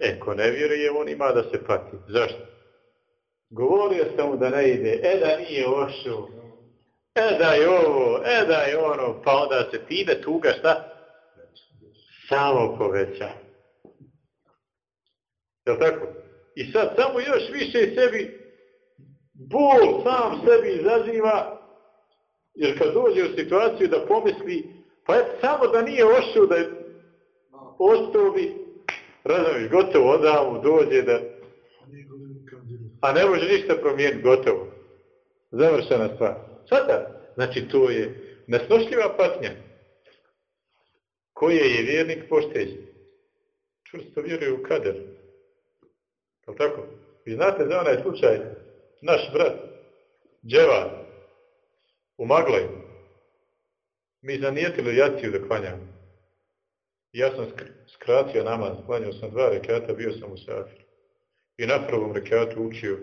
E, ko ne vjeruje, on ima da se pati. Zašto? Govorio sam mu da ne ide, e da nije ošao, e da je ovo, e da je ono, pa onda se pide tuga, šta? Samo poveća. Jel tako? I sad samo još više sebi, bol sam sebi izaziva, jer kad dođe u situaciju da pomisli, pa je samo da nije ošao, da je ostao bi, razumiješ, gotovo, onda mu dođe da... A ne može ništa promijeniti, gotovo. Završena stvar. Sada, znači to je nesnošljiva patnja. Koje je vjernik pošteđen? Čvrsto vjeruje u kader. Je tako? Vi znate za onaj slučaj, naš brat, Dževan, u Maglaju, mi zanijetili jaciju da klanjamo. Ja sam skratio namaz, klanio sam dva rekata, bio sam u safir. I na prvom rekatu učio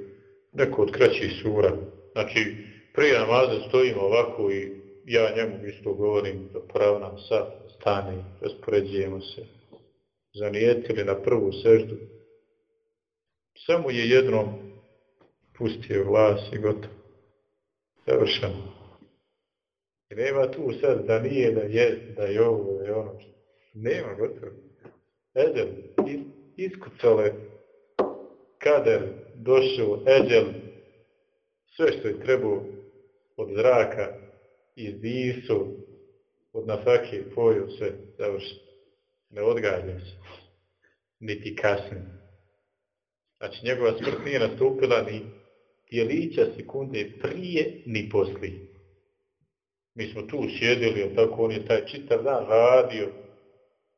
neko od kraćih sura. Znači, prije namaza stojimo ovako i ja njemu isto govorim da pravna sa sad raspoređujemo se. Zanijetili na prvu seždu. Samo je jednom pustio glas i gotovo. Završeno. I nema tu sad da nije, da je, da je ovo, da je ono. Nema gotovo. Eđel, iskucale kader došao Eđel, sve što je trebao od zraka, iz disu, od nafake, poju, sve završi. Ne odgađa se. Niti kasni. Znači, njegova smrt nije nastupila ni dijelića sekunde prije, ni poslije. Mi smo tu sjedili, jel tako, on je taj čitav dan radio,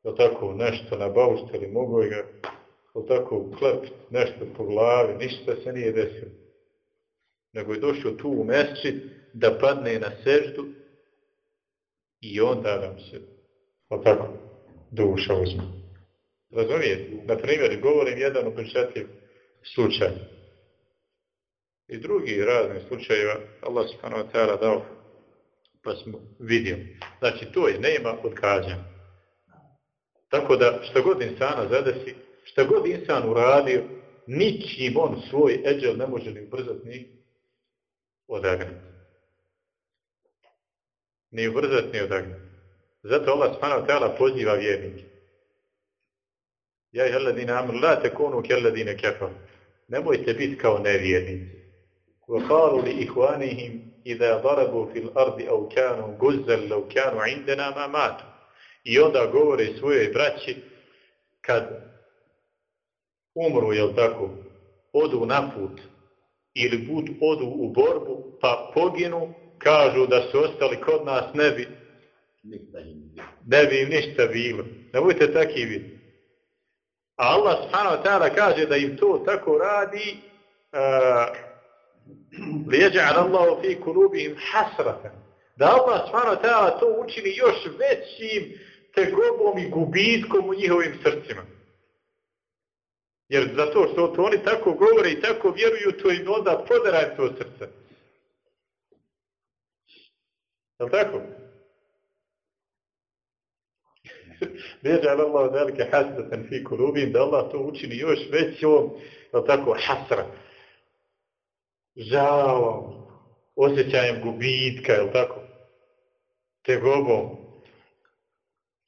jel tako, nešto na baušteli, mogo je ga, jel tako, klepit nešto po glavi, ništa se nije desilo. Nego je došao tu u mesčit da padne na seždu i onda nam se, jel tako, duša uzme. Razumijete? Na primjer, govorim jedan upečatljiv slučaj. I drugi razni slučajeva Allah subhanahu wa ta'ala dao pa smo vidjeli. Znači, to je nema odgađanja. Tako da, što god insana zadesi, što god insan uradio, ničim on svoj eđel ne može ni ubrzati ni odagnati Ni ubrzati ni odagnati. Zato Allah subhanahu wa ta'ala poziva vjernike. Ja i alladine amru, la tekunu ke alladine kefar. Nemojte biti kao nevjernici. Wa qalu li ihwanihim إذا ضربوا في الأرض أو كانوا غزا لو كانوا عندنا ما ماتوا I onda govore svojoj braći kad umru, jel tako, odu na put ili bud odu u borbu pa poginu, kažu da su ostali kod nas, ne bi ne bi im ništa bilo. Ne budete takvi biti. A Allah subhanahu wa ta'ala kaže da im to tako radi uh, lijeđa'an Allahu fi kulubihim hasratan. Da Allah subhanahu wa ta'ala to učini još većim tegobom i gubitkom u njihovim srcima. Jer zato što to oni tako govore i tako vjeruju, to im onda podaraj to srce. Je tako? Lijeđa'an Allahu velike hasratan fi kulubihim, da Allah to učini još većom, je tako, hasratan žalom, osjećajem gubitka, je tako? Tegobom.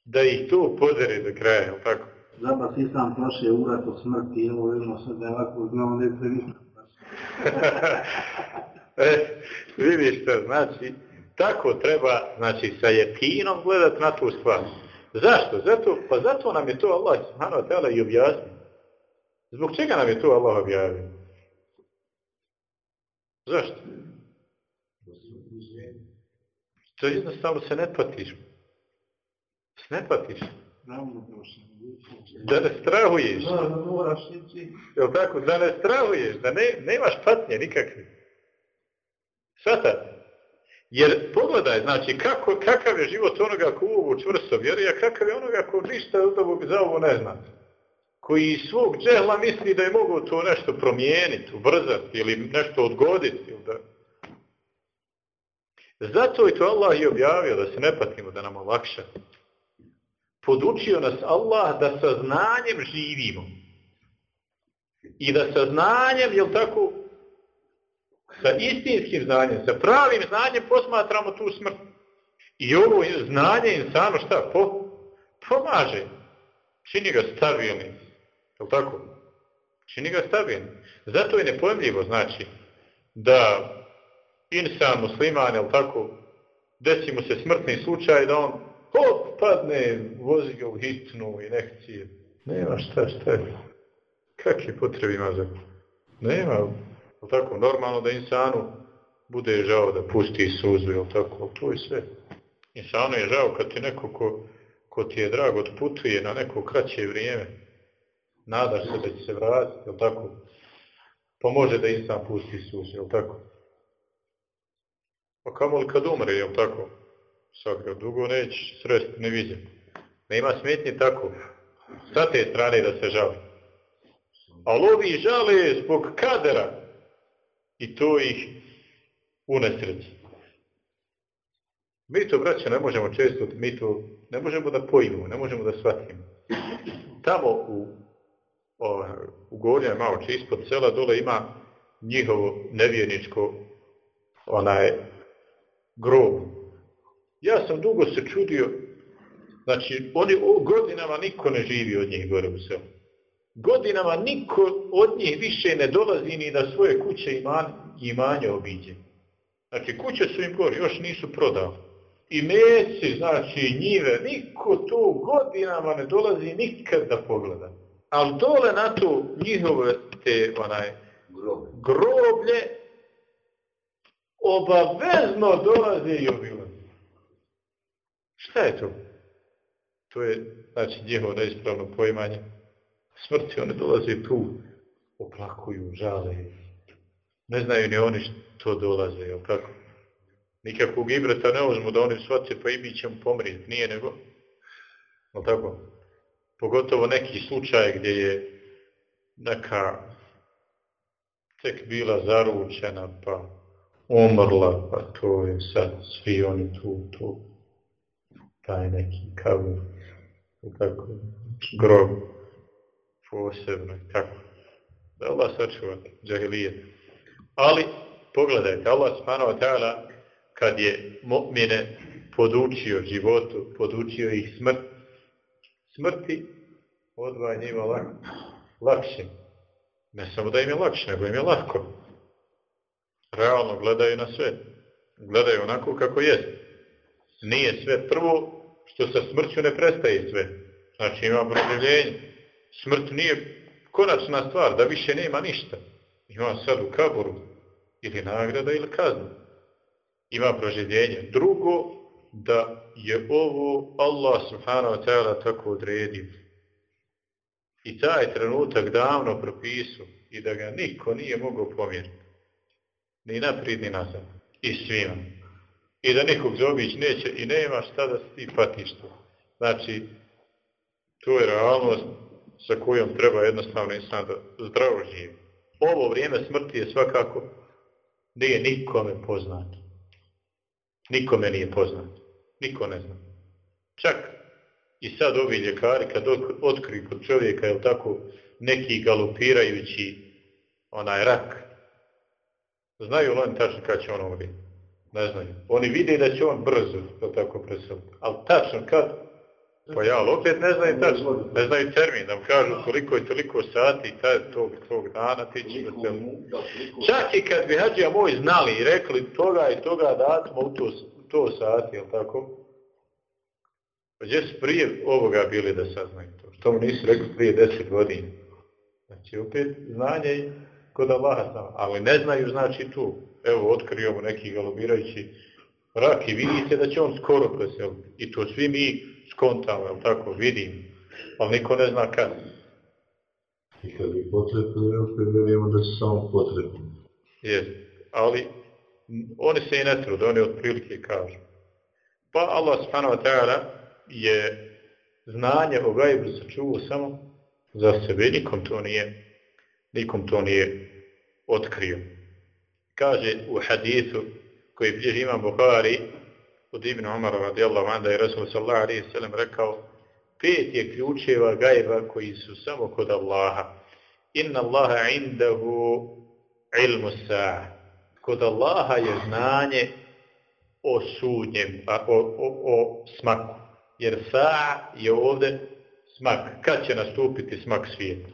Da ih to podere do kraja, je tako? Zato si sam prošle urat od smrti, evo vidimo sad da je ovako znao ne previše. e, vidiš što znači, tako treba, znači, sa jekinom gledati na tu stvar. Zašto? Zato, pa zato nam je to Allah subhanahu wa ta'ala i objasnio. Zbog čega nam je to Allah objavio? Zašto? To jednostavno se ne patiš. Se ne patiš. Da ne strahuješ. Jel tako? Da ne strahuješ. Da ne, nemaš patnje nikakve. Svata. Jer pogledaj, znači, kako, kakav je život onoga ko ovo čvrsto vjeruje, a kakav je onoga ko ništa od ovog za ovo ne zna koji svog džehla misli da je mogu to nešto promijeniti, ubrzati ili nešto odgoditi. Ili da... Zato je to Allah i objavio da se ne patimo, da nam olakša. Podučio nas Allah da sa znanjem živimo. I da sa znanjem, jel tako, sa istinskim znanjem, sa pravim znanjem posmatramo tu smrt. I ovo znanje insano šta? Po, pomaže. Čini ga stabilnim. Je tako? Čini ga stabilnim. Zato je nepojemljivo, znači, da insan musliman, je tako, desi mu se smrtni slučaj, da on hop, padne, vozi ga u hitnu i nekcije. Nema šta, šta je. Kakve potrebe ima za Nema, tako, normalno da insanu bude žao da pusti suzu, je tako, to je sve. Insanu je žao kad ti neko ko, ko ti je drago odputuje na neko kraće vrijeme, nadaš se da će se vratiti, jel tako? Pa može da insan pusti suzu, jel tako? Pa kamo li kad umre, jel tako? Sad ga dugo neće sresti, ne vidim. Ne ima smetnje tako. Sa te strane da se žali. Ali ovi žale zbog kadera i to ih unesreći. Mi to, braće, ne možemo često, mi to ne možemo da pojimo, ne možemo da shvatimo. Tamo u o, u gornje malo či ispod sela dole ima njihovo nevjerničko onaj grob Ja sam dugo se čudio, znači, oni godinama niko ne živi od njih gore u selu. Godinama niko od njih više ne dolazi ni na svoje kuće i iman, imanje obiđe. Znači, kuće su im gore, još nisu prodali. I mesi, znači, njive, niko to godinama ne dolazi nikad da pogleda. Ali dole na to njihove te, onaj, groblje, obavezno dolaze i obilaze. Šta je to? To je, znači, njihovo neispravno poimanje. Smrti, one dolaze tu, oplakuju, žale. Ne znaju ni oni što dolaze, jel tako? Nikakvog ibreta ne uzmu da oni shvate, pa i mi ćemo pomrijeti. Nije nego, jel tako? Pogotovo neki slučaj gdje je neka tek bila zaručena, pa umrla, pa to je sad svi oni tu, tu, taj neki kavu, tako, grob, posebno, tako. Da Allah sačuva, džahilijet. Ali, pogledajte, Allah subhanahu wa ta'ala, kad je mu'mine podučio životu, podučio ih smrt, smrti, odvaj njima lak, lakše. Ne samo da im je lakše, nego im je lako. realno gledaju na sve. Gledaju onako kako je. Nije sve prvo što sa smrću ne prestaje sve. Znači ima proživljenje. Smrt nije konačna stvar, da više nema ništa. Ima sad u kaboru ili nagrada ili kazna. Ima proživljenje. Drugo, da je ovo Allah subhanahu wa ta'ala tako odredio. I taj trenutak davno propisao i da ga niko nije mogao pomjeriti ni naprijed ni nazad. I svima. I da nikog zobić neće i nema šta da ti patiš to. Znači, to je realnost sa kojom treba jednostavno insan da zdravo živi. Ovo vrijeme smrti je svakako nije nikome poznat. Nikome nije poznat. Niko ne zna. Čak i sad ovi ljekari kad otkriju kod čovjeka, je tako, neki galopirajući onaj rak, Znaju li oni tačno kada će on umriti? Ne znaju. Oni vide da će on brzo to tako preseliti. Ali tačno kad? Pa ja, ali opet ne znaju tačno. Ne znaju termin, da mu kažu koliko je toliko sati taj, tog, tog dana ti će preseliti. Čak i kad bi hađija moj znali i rekli toga i toga datuma u to, to sati, jel tako? Pa gdje su prije ovoga bili da saznaju to? Što mu nisu rekli prije deset godina? Znači, opet znanje kod Allaha sam, ali ne znaju znači tu. Evo, otkrio mu neki galobirajući rak i vidite da će on skoro preseliti. I to svi mi skontamo, jel tako, vidim. Ali niko ne zna kad. I kad je potrebno, opet vjerujemo da se samo potrebno. Jest, ali oni se i ne trude, oni otprilike kažu. Pa Allah subhanahu wa ta'ala je znanje o gajbu sačuvao samo za sebe, nikom to nije nikom to nije otkrio. Kaže u hadithu koji bliži imam Bukhari od Ibn Umara radijallahu anhu da je Rasul sallallahu alaihi sallam rekao pet je ključeva gajba koji su samo kod Allaha. Inna Allaha indahu ilmu sa'a. Kod Allaha je znanje o sudnjem, a, o, o, o smaku. Jer sa'a je ovde smak. Kad će nastupiti smak svijeta?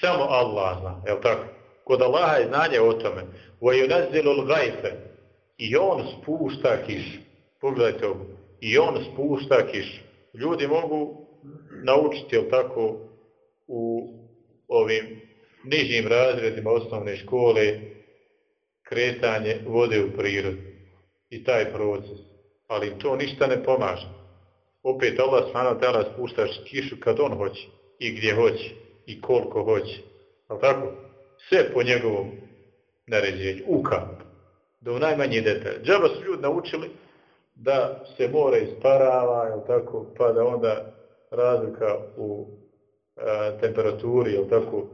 Samo Allah zna, je li tako? Kod Allaha je znanje o tome. وَيُنَزِّلُ الْغَيْفَ I on spušta kiš. Pogledajte ovo. I on spušta kišu. Ljudi mogu naučiti, jel tako, u ovim nižim razredima osnovne škole kretanje vode u prirodu. I taj proces. Ali to ništa ne pomaže. Opet Allah svana tela spušta kišu kad on hoće i gdje hoće i koliko hoće. Ali tako? Sve po njegovom naređenju. Ukap. Do najmanje najmanji. Džaba su ljudi naučili da se more isparava, jel tako, pa da onda razlika u e, temperaturi, jel tako,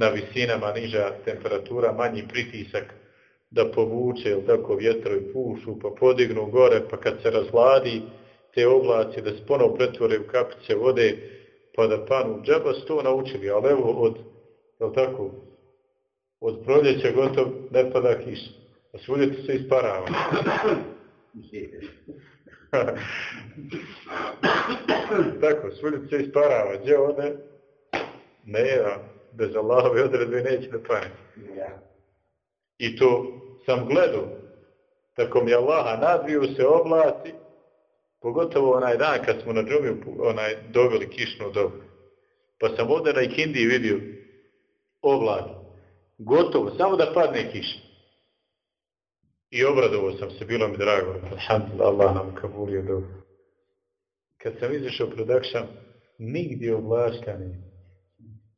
na visinama niža temperatura, manji pritisak da povuče, jel tako, vjetrovi pušu, pa podignu gore, pa kad se razladi te oblaci, da se ponovo pretvore u kapice vode, pa da panu džaba su to naučili, ali evo od, je tako, od proljeća gotov ne pada kiša. A svudje se isparava. Tako, svuljic se isparava. Gdje ode? Nema. Bez Allahove odredbe neće da pane. I to sam gledao. Tako mi Allaha nadviju se oblaci, pogotovo onaj dan kad smo na džumiju onaj, dobili kišnu dobu. Pa sam ovdje na ikindi vidio oblak. Gotovo, samo da padne kiša. I obradovo sam se, bilo mi drago. Alhamdulillah, Allah nam kabulio dobro. Kad sam izišao pred akšam, nigdje oblaška nije.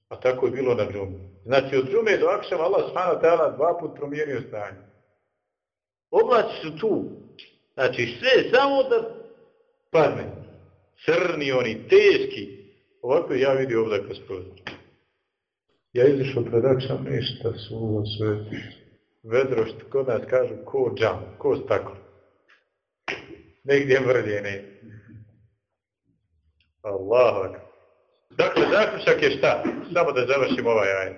A tako je bilo na džumu. Znači, od džume do akšama Allah subhanahu wa ta'ala dva put promijenio stanje. Oblači su tu. Znači, sve samo da padne. Crni oni, teški. Ovako ja vidio ovdje kroz prozor. Ja izišao pred akšam, ništa su sve vedro što kod nas kažu ko džam, ko staklo. Negdje mrlje ne. Allah. Dakle, zaključak je šta? Samo da završim ovaj ajet.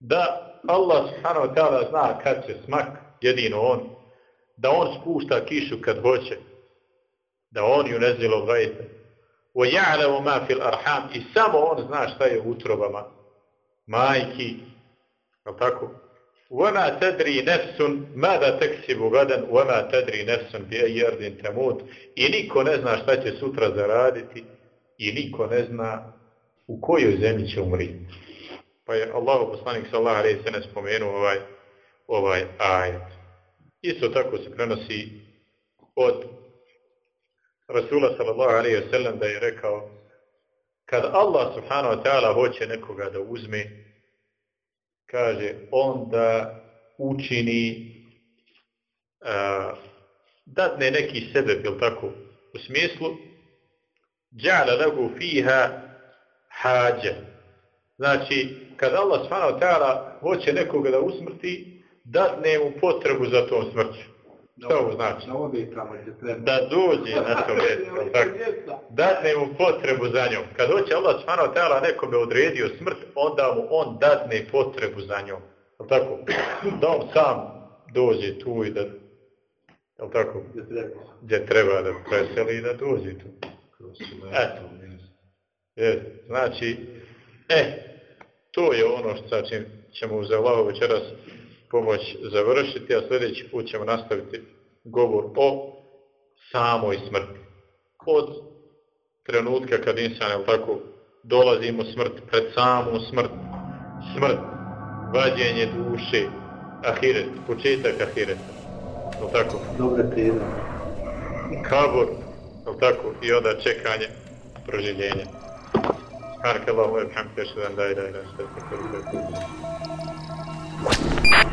Da Allah subhanahu wa ta'ala zna kad će smak, jedino on, da on spušta kišu kad hoće, da on ju nezilo vajte. Wa ja'lamu ma fil arham i samo on zna šta je u utrobama majki, je tako? وَمَا تَدْرِي نَفْسٌ مَاذَا تَكْسِبُ غَدًا وَمَا تَدْرِي نَفْسٌ بِأَيْ أَرْضٍ تَمُوتُ I niko ne zna šta će sutra zaraditi i niko ne zna u kojoj zemlji će umriti. Pa je Allah poslanik sallallahu alejhi ve sellem spomenuo ovaj ovaj ajet. Isto tako se prenosi od Rasula sallallahu alejhi ve sellem da je rekao kad Allah subhanahu wa ta'ala hoće nekoga da uzme kaže onda učini a, dadne neki sebe bil tako? U smislu dja'ala lagu fiha hađa znači kad Allah subhanahu wa ta'ala hoće nekoga da usmrti dadne mu potrebu za tom smrću. Šta ovo znači? Da dođe na to mjesto. Dadne mu potrebu za njom. Kad hoće Allah subhanahu wa ta'ala nekome odredio smrt, onda mu on dadne potrebu za njom. Je tako? Da on sam dođe tu i da je tako? Gdje treba da preseli i da dođe tu. Eto. Je, znači, e, to je ono što ćemo uz Allaho večeras pomoć završiti, a sljedeći put ćemo nastaviti govor o samoj smrti. Od trenutka kad insan, tako, dolazimo smrt, pred samu smrt, smrt, vađenje duše, ahiret, početak ahireta. Je tako? Dobre tijela. Kabor, je tako? I onda čekanje, proživljenja. Subhanak Allahu wa bihamdika ashhadu an la ilaha illa anta astaghfiruka wa atubu ilayk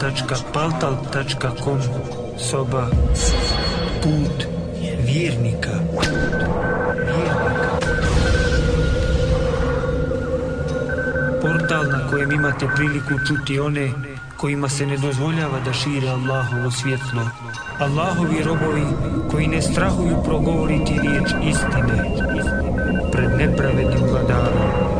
www.paltal.com Soba Put vjernika Portal na kojem imate priliku čuti one kojima se ne dozvoljava da šire Allahovo svjetlo. Allahovi robovi koji ne strahuju progovoriti riječ istine pred nepravednim vladarom.